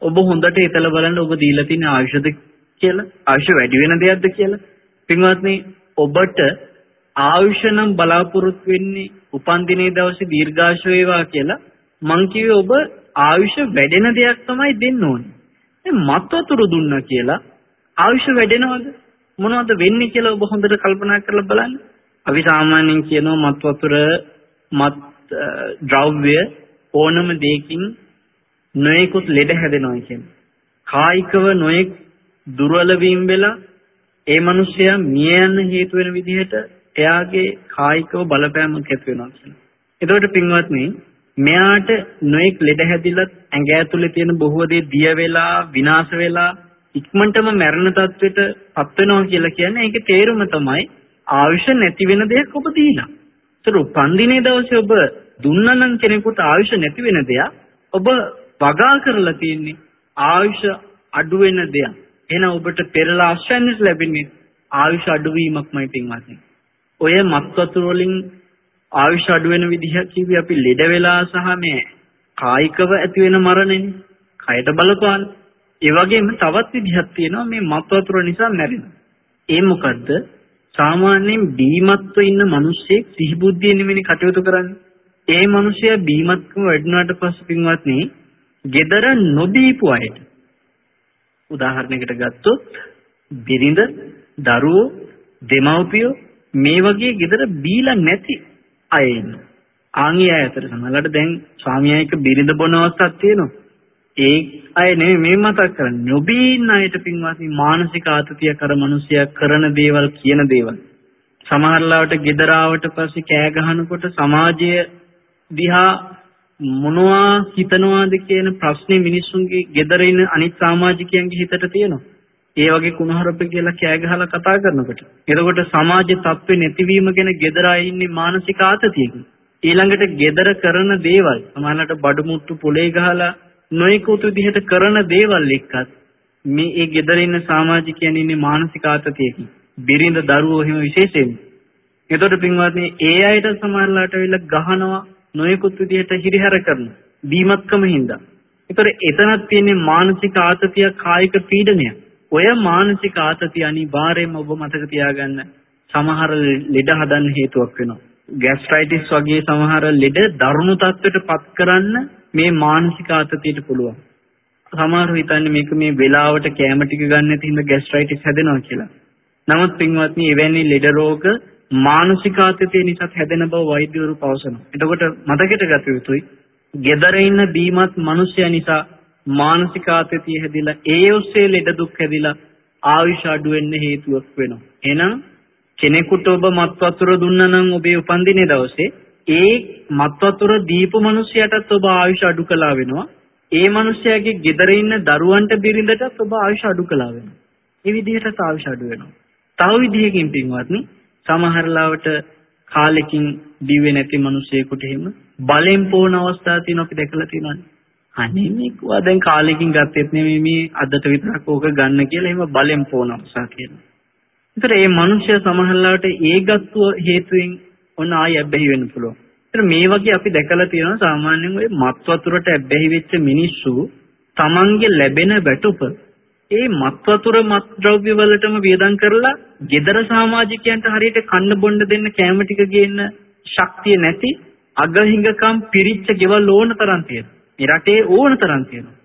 ඔබ හොඳට හිතලා බලන්න ඔබ දීලා තියෙන ආයුෂද කියලා ආයුෂ වැඩි වෙන දෙයක්ද කියලා පින්වත්නි ඔබට ආයුෂ නම් බලාපොරොත්තු වෙන්නේ උපන්දිනේ දවසේ දීර්ඝාෂ වේවා කියලා මං කිව්වේ ඔබ ආයුෂ වැඩෙන දෙයක් තමයි දෙන්න ඕනේ. දැන් මත් වතුර දුන්නා කියලා ආයුෂ වැඩෙනවද? මොනවද වෙන්නේ කියලා ඔබ හොඳට කල්පනා කරලා බලන්න. අපි සාමාන්‍යයෙන් කියනවා මත් වතුර මත් ද්‍රව්‍ය ඕනම දෙයකින් නොයෙකුත් ලෙඩ හැදෙනවා කියන්නේ. කායිකව නොයෙක් දුර්වල වීම වෙලා ඒ මිනිසයා මිය යන හේතු වෙන විදිහට එයාගේ කායිකව බලපෑමක් ඇති වෙනවා කියලා. එතකොට පින්වත්නි මෙයාට නොඑක් ලෙඩ හැදිලත් ඇඟ ඇතුලේ තියෙන බොහෝ දේ දිය වෙලා විනාශ වෙලා ඉක්මනටම මැරෙන තත්වෙට පත් වෙනවා කියලා කියන්නේ ඒකේ තේරුම තමයි ආයුෂ නැති වෙන දෙයක් ඔබ දීලා. ඒතර උපන්දිනේ දවසේ ඔබ දුන්නනම් කෙනෙකුට ආයුෂ නැති වෙන දෙයක් ඔබ වගා කරලා තියෙන්නේ ආයුෂ අඩු වෙන දෙයක්. එහෙනම් ඔබට පෙරලා ආශ්‍රයන්ස් ලැබෙන්නේ ආයුෂ අඩුවීමක්මයි පින්වත්නි. ඔය මත් වතුර වලින් ආයුෂ අඩු වෙන විදිහ කිව්වේ අපි ලෙඩ වෙලා සහ මේ කායිකව ඇති වෙන මරණයනේ. කයට බලපාන. ඒ වගේම තවත් විදිහක් තියෙනවා මේ මත් වතුර නිසා මැරෙන. ඒ මොකද්ද? සාමාන්‍යයෙන් බීමත්ව ඉන්න මිනිස්සෙක් සිහිබුද්ධිය නෙමෙයි කටයුතු කරන්නේ. ඒ මිනිසයා බීමත්කම වැඩුණාට පස්සේ පින්වත්නි, gedara නොදීපු අයට උදාහරණයකට ගත්තොත් බිරිඳ, දරුවෝ, දෙමව්පියෝ මේ වගේ gedara බීලා නැති අය ඉන්නවා. ආන්ගේ අය අතර සමහරවිට දැන් ස්වාමියා එක්ක බිරිඳ බොන අවස්ථාවක් තියෙනවා. ඒ අය නෙමෙයි මේ මතක් කරන්නේ. නොබී ඉන්න අයට පින්වත්නි මානසික ආතතිය කර මිනිසයා කරන දේවල් කියන දේවල්. සමහරලාවට gedaraවට පස්සේ කෑ ගහනකොට සමාජය දිහා මොනවා හිතනවාද කියන ප්‍රශ්නේ මිනිස්සුන්ගේ gedara ඉන්න අනිත් සමාජිකයන්ගේ හිතට තියෙනවා. ඒ වගේ කුණහරුප කියලා කෑ ගහලා කතා කරනකොට. එතකොට සමාජයේ තත්ත්වෙ නැතිවීම ගැන gedara ඉන්නේ මානසික ආතතියකින්. ඊළඟට gedara කරන දේවල් සමහරවිට බඩු මුට්ටු පොලේ ගහලා නොයෙකුත් විදිහට කරන දේවල් එක්කත් මේ ඒ gedara ඉන්න සමාජිකයන් ඉන්නේ මානසික ආතතියකින්. බිරිඳ දරුවෝ එහෙම විශේෂයෙන්. එතකොට පින්වත්නි ඒ අයට සමහරලාට වෙලා ගහනවා නොයෙකුත් විදිහට හිරිහැර කරනවා. බීමත්කම හින්දා. ඒතර එතනක් තියෙන්නේ මානසික ආතතිය කායික පීඩනය. ඔය මානසික ආතතිය අනිවාර්යයෙන්ම ඔබ මතක තියාගන්න සමහර ලෙඩ හදන්න හේතුවක් වෙනවා. ગેස්ට්‍රයිටිස් වගේ සමහර ලෙඩ දරුණු තත්ත්වයට පත් කරන්න මේ මානසික ආතතියට පුළුවන්. සමහරව හිතන්නේ මේක මේ වෙලාවට කැම ටික ගන්න නැති හින්දා ગેස්ට්‍රයිටිස් හැදෙනවා කියලා. නමුත් පින්වත්නි එවැනි ලෙඩ රෝග මානසික ආතතිය නිසා හැදෙන බව වෛද්‍යවරු පවසනවා. එතකොට මතකයට ගත යුතුයි. gedara ඉන්න බීමත් මිනිසයා නිසා මානසික ආතතිය හැදිලා ඒ ඔස්සේ ලෙඩ දුක් හැදිලා ආයුෂ අඩු වෙන්න හේතුවක් වෙනවා. එහෙනම් කෙනෙකුට ඔබ මත් වතුර දුන්නා නම් ඔබේ උපන්දිනේ දවසේ ඒ මත් වතුර දීපු මිනිසයාටත් ඔබ ආයුෂ අඩු කළා වෙනවා. ඒ මිනිසයාගේ ගෙදර ඉන්න දරුවන්ට බිරිඳටත් ඔබ ආයුෂ අඩු කළා වෙනවා. ඒ විදිහට ආයුෂ අඩු වෙනවා. තව විදිහකින් පින්වත්නි සමහර ලාවට කාලෙකින් දිවෙ නැති මිනිසෙකුට එහෙම බලෙන් පෝන අවස්ථා තියෙනවා අපි දැකලා තියෙනවානේ. අනේ මේකවා දැන් කාලෙකින් ගත්තෙත් නෙමෙයි මේ අදට විතරක් ඕක ගන්න කියලා එහෙම බලෙන් පෝන අවස්ථා කියනවා. ඒතර මේ මිනිස්සු සමහරලාට ඒ ගත්තු හේතුවෙන් ඔන්න ආය ඇබ්බැහි වෙන්න පුළුවන්. ඒතර මේ වගේ අපි දැකලා තියෙනවා සාමාන්‍යයෙන් ওই මත් වතුරට ඇබ්බැහි වෙච්ච මිනිස්සු තමන්ගේ ලැබෙන වැටුප ඒ මත් වතුර මත් ද්‍රව්‍ය වලටම වියදම් කරලා gedara සමාජිකයන්ට හරියට කන්න බොන්න දෙන්න කැම ටික ගේන්න ශක්තිය නැති අගහිඟකම් පිරිච්ච ගෙවල් ඕන තරම් තියෙනවා. මේ රටේ ඕන තරම් තියෙනවා.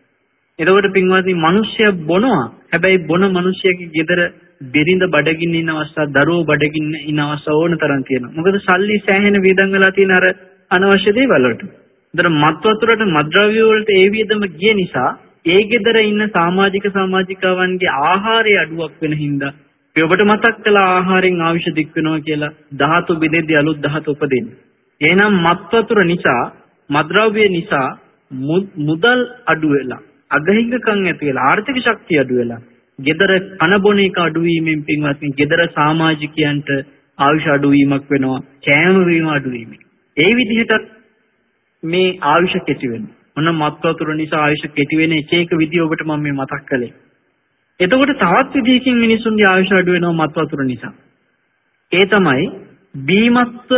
එතකොට පින්වත්නි මිනිස්සයා බොනවා. හැබැයි බොන මිනිස්සයාගේ gedara බිරිඳ බඩගින්න ඉන්න අවස්ථා, දරුවෝ බඩගින්න ඉන්න අවස්ථා ඕන තරම් තියෙනවා. මොකද සල්ලි සෑහෙන වියදම් වෙලා තියෙන අර අනවශ්‍ය දේවල් වලට. ඒතර මත් වතුරට මත්ද්‍රව්‍ය වලට ඒ වියදම ගිය නිසා ඒ ගෙදර ඉන්න සමාජික සමාජිකාවන්ගේ ආහාරයේ අඩුවක් වෙන හින්දා අපි ඔබට මතක් කළා ආහාරයෙන් ආවිෂ දික් වෙනවා කියලා ධාතු බෙදෙද්දී අලුත් ධාතු උපදින්නේ. එහෙනම් මත් වතුර නිසා මද්ද්‍රව්‍ය නිසා මුදල් අඩු වෙලා අගහිඟකම් ඇති වෙලා ආර්ථික ශක්තිය අඩු වෙලා gedara කනබොන එක අඩුවීමෙන් පින්වත්නි gedara සමාජිකයන්ට ආයුෂ අඩුවීමක් වෙනවා කෑම වීම අඩුවීම. ඒ විදිහට මේ ආයුෂ කෙටි වෙනවා. මොන මත් වතුර නිසා ආයුෂ කෙටි වෙන එක එක විදිහ ඔබට මම මේ මතක් කළේ. එතකොට තවත් විදිහකින් මිනිසුන්ගේ ආයුෂ අඩු වෙනවා මත් වතුර නිසා. ඒ තමයි බීමත්ව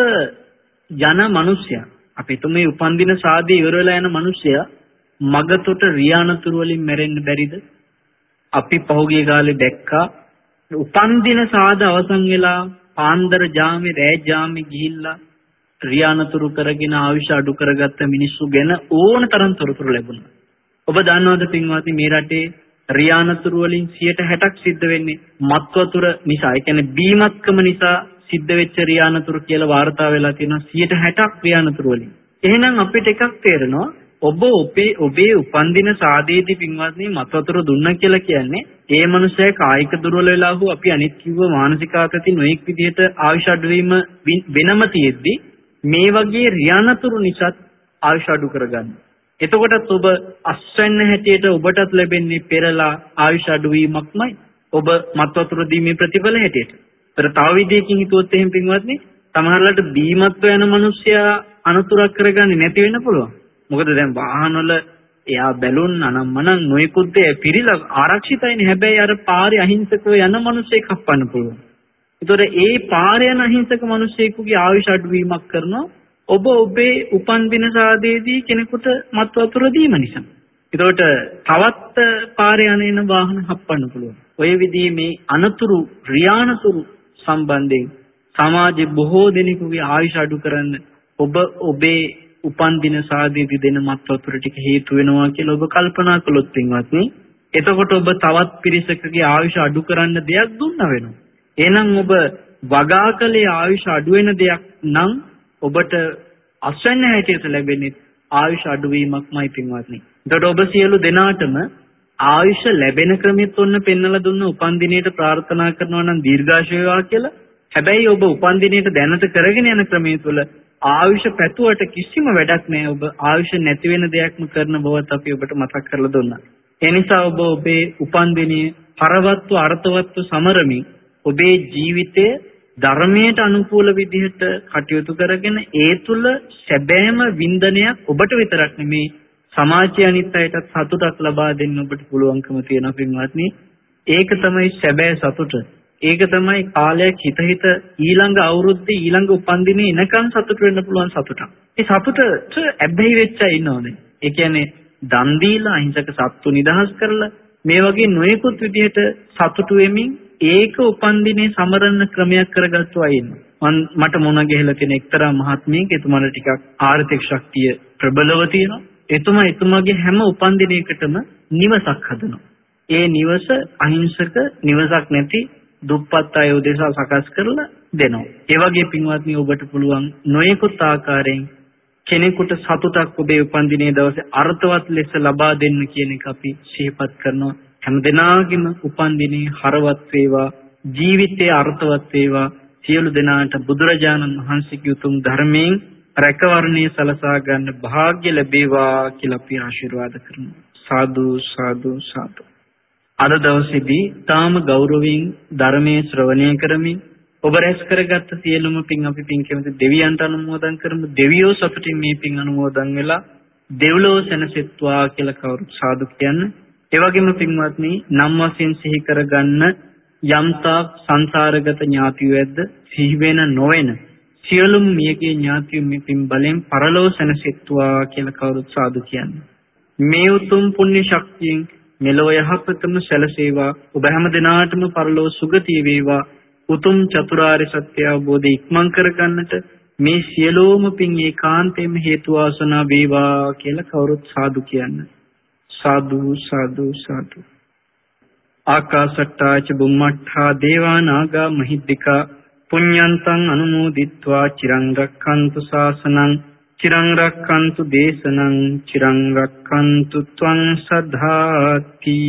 යන මිනිසයා. අපි තුමේ උපන්දින සාදේ ඉවර වෙලා යන මිනිසයා මගතොට රියානතුරු වලින් මැරෙන්න බැරිද? අපි පහුගිය කාලේ දැක්කා උපන් දින සාද අවසන් වෙලා පාන්දර ජාමේ රෑ ජාමේ ගිහිල්ලා රියානතුරු කරගෙන ආවිෂ අඩු කරගත්ත මිනිස්සු ගැන ඕන තරම් තොරතුරු ලැබුණා. ඔබ දන්නවද පින්වත්නි මේ රටේ රියානතුරු වලින් 60ක් සිද්ධ වෙන්නේ මත් වතුර නිසා. ඒ කියන්නේ බීමත්කම නිසා සිද්ධ වෙච්ච රියානතුරු කියලා වාර්තා වෙලා තියෙනවා 60ක් රියානතුරු වලින්. එහෙනම් අපිට එකක් තේරෙනවා ඔබ ඔබේ ඔබේ උපන්දින සාදේදී පින්වත්නි මත් වතුර දුන්න කියලා කියන්නේ ඒ මනුස්සයා කායික දුර්වල වෙලා හෝ අපි අනිත් කිව්ව මානසික ආතති නොඑක් විදිහට ආයුෂ අඩුවීම වෙනම තියෙද්දි මේ වගේ රියානතුරු නිසා ආයුෂ අඩු කරගන්න. එතකොටත් ඔබ අස්වැන්න හැටියට ඔබටත් ලැබෙන්නේ පෙරලා ආයුෂ අඩුවීමක්මයි. ඔබ මත් වතුර දීමේ ප්‍රතිඵල හැටියට. ඒතර තව විදියකින් හිතුවොත් එහෙම පින්වත්නි සමහරවිට බීමත්ව යන මිනිස්සයා අනුතුරක් කරගන්නේ නැති වෙන්න පුළුවන්. මොකද දැන් වාහනවල එයා බැලුන් අනම්මනම් නොයෙකුත් දේ පිළිලා ආරක්ෂිතයිනේ. හැබැයි අර පාරේ අහිංසකව යන මිනිස්සෙක් හප්පන්න පුළුවන්. ඒතොර ඒ පාරේ යන අහිංසක මිනිස්සෙකුගේ ආයුෂ අඩුවීමක් කරනවා. ඔබ ඔබේ උපන් දින සාදේදී කෙනෙකුට මත් වතුර දීම නිසා. ඒතකොට තවත් පාරේ යන වාහන හප්පන්න පුළුවන්. ඔය විදිහේ මේ අනතුරු රියානතුරු සම්බන්ධයෙන් සමාජයේ බොහෝ දෙනෙකුගේ ආයුෂ අඩු කරන්න ඔබ ඔබේ උපන් දින සාදීදී දෙන මත් වතුර ටික හේතු වෙනවා කියලා ඔබ කල්පනා කළොත් පින්වත්නි එතකොට ඔබ තවත් පිරිසකගේ ආයුෂ අඩු කරන්න දෙයක් දුන්න වෙනවා. එහෙනම් ඔබ වගාකලේ ආයුෂ අඩු වෙන දෙයක් නම් ඔබට අස්වැන්න හැටියට ලැබෙන්නේ ආයුෂ අඩුවීමක්මයි පින්වත්නි එතකොට ඔබ සියලු දෙනාටම ආයුෂ ලැබෙන ක්‍රමෙත් ඔන්න පෙන්වලා දුන්න උපන් දිනේට ප්‍රාර්ථනා කරනවා නම් දීර්ඝාෂ වේවා කියලා. හැබැයි ඔබ උපන් දිනේට දැනට කරගෙන යන ක්‍රමයේ තුල ආයුෂ පැතුවට කිසිම වැඩක් නැහැ. ඔබ ආයුෂ නැති වෙන දෙයක්ම කරන බවත් අපි ඔබට මතක් කරලා දුන්නා. ඒ නිසා ඔබ ඔබේ උපන්දිනයේ පරවත්ව අර්ථවත්ව සමරමින් ඔබේ ජීවිතය ධර්මයට අනුකූල විදිහට කටයුතු කරගෙන ඒ තුල සැබෑම වින්දනයක් ඔබට විතරක් නෙමේ. සමාජය අනිත් අයටත් සතුටක් ලබා දෙන්න ඔබට පුළුවන්කම තියෙනවා පින්වත්නි. ඒක තමයි සැබෑ සතුට. ඒක තමයි කාලයක් හිත හිත ඊළඟ අවුරුද්දේ ඊළඟ උපන්දිනේ එනකන් සතුට වෙන්න පුළුවන් සතුටක්. ඒ සතුටට ඇබ්බැහි වෙච්ච අය ඉන්නෝනේ. ඒ කියන්නේ දන් දීලා අහිංසක සත්තු නිදහස් කරලා මේ වගේ නොයෙකුත් විදිහට සතුටු වෙමින් ඒක උපන්දිනේ සමරන ක්‍රමයක් කරගත්තු අය ඉන්නවා. මට මොන ගහලා තියෙන එක්තරා මහත්මියක එතුමාට ටිකක් ආර්ථික ශක්තිය ප්‍රබලව තියෙනවා. එතුමා එතුමාගේ හැම උපන්දිනයකටම නිවසක් හදනවා. ඒ නිවස අහිංසක නිවසක් නැති දුප්පත් අය උදෙසා සකස් කරලා දෙනවා. ඒ වගේ පින්වත්නි ඔබට පුළුවන් නොයෙකුත් ආකාරයෙන් කෙනෙකුට සතුටක් ඔබේ උපන්දිනේ දවසේ අර්ථවත් ලෙස ලබා දෙන්න කියන එක අපි සිහිපත් කරනවා. හැමදෙනාගේම උපන්දිනේ හරවත් වේවා, ජීවිතයේ අර්ථවත් වේවා. සියලු දෙනාට බුදුරජාණන් වහන්සේගේ උතුම් ධර්මයෙන් රැකවරණය සලසා ගන්න වාග්ය ලැබේවා කියලා අපි ආශිර්වාද කරනවා. සාදු සාදු සාදු. අද දවසේදී තාම ගෞරවයෙන් ධර්මයේ ශ්‍රවණය කරමින් ඔබ රැස් කරගත්ත සියලුම පින් අපි පින් කැමති දෙවියන්ට අනුමෝදන් කරමු. දෙවියෝ සතුටින් මේ පින් අනුමෝදන් වෙලා දෙව්ලොව සැනසෙත්වා කියලා කවුරුත් සාදු කියන්නේ. ඒ වගේම පින්වත්නි නම් වශයෙන් සිහි කරගන්න යම්තා සංසාරගත ඥාතියෝ ඇද්ද සිහි වෙන නොවන සියලුම මියගේ ඥාතියෝ මේ පින් බලෙන් පරලෝ සැනසෙත්වා කියලා කවුරුත් සාදු කියන්නේ. මේ උතුම් පුණ්‍ය ශක්තියෙන් මෙලොව යහපතම සැලසේවා. ඔබ හැම දිනාටම පරලෝ සුගතිය වේවා. උතුම් චතුරාර්ය සත්‍ය අවබෝධය ඉක්මන් කරගන්නට මේ සියලෝම පින් ඒකාන්තයෙන්ම හේතු වාසනා වේවා කියලා කවුරුත් සාදු කියන්න. සාදු සාදු සාදු. ආකාසට්ටා ච බුම්මට්ඨා දේවා නාග මහිද්దికා පුඤ්ඤන්තං අනුමෝදිත්වා චිරං රක්ඛන්තු ශාසනං චිරං රක්칸තු දේශනං චිරං රක්칸තු ත්වං සද්ධාති।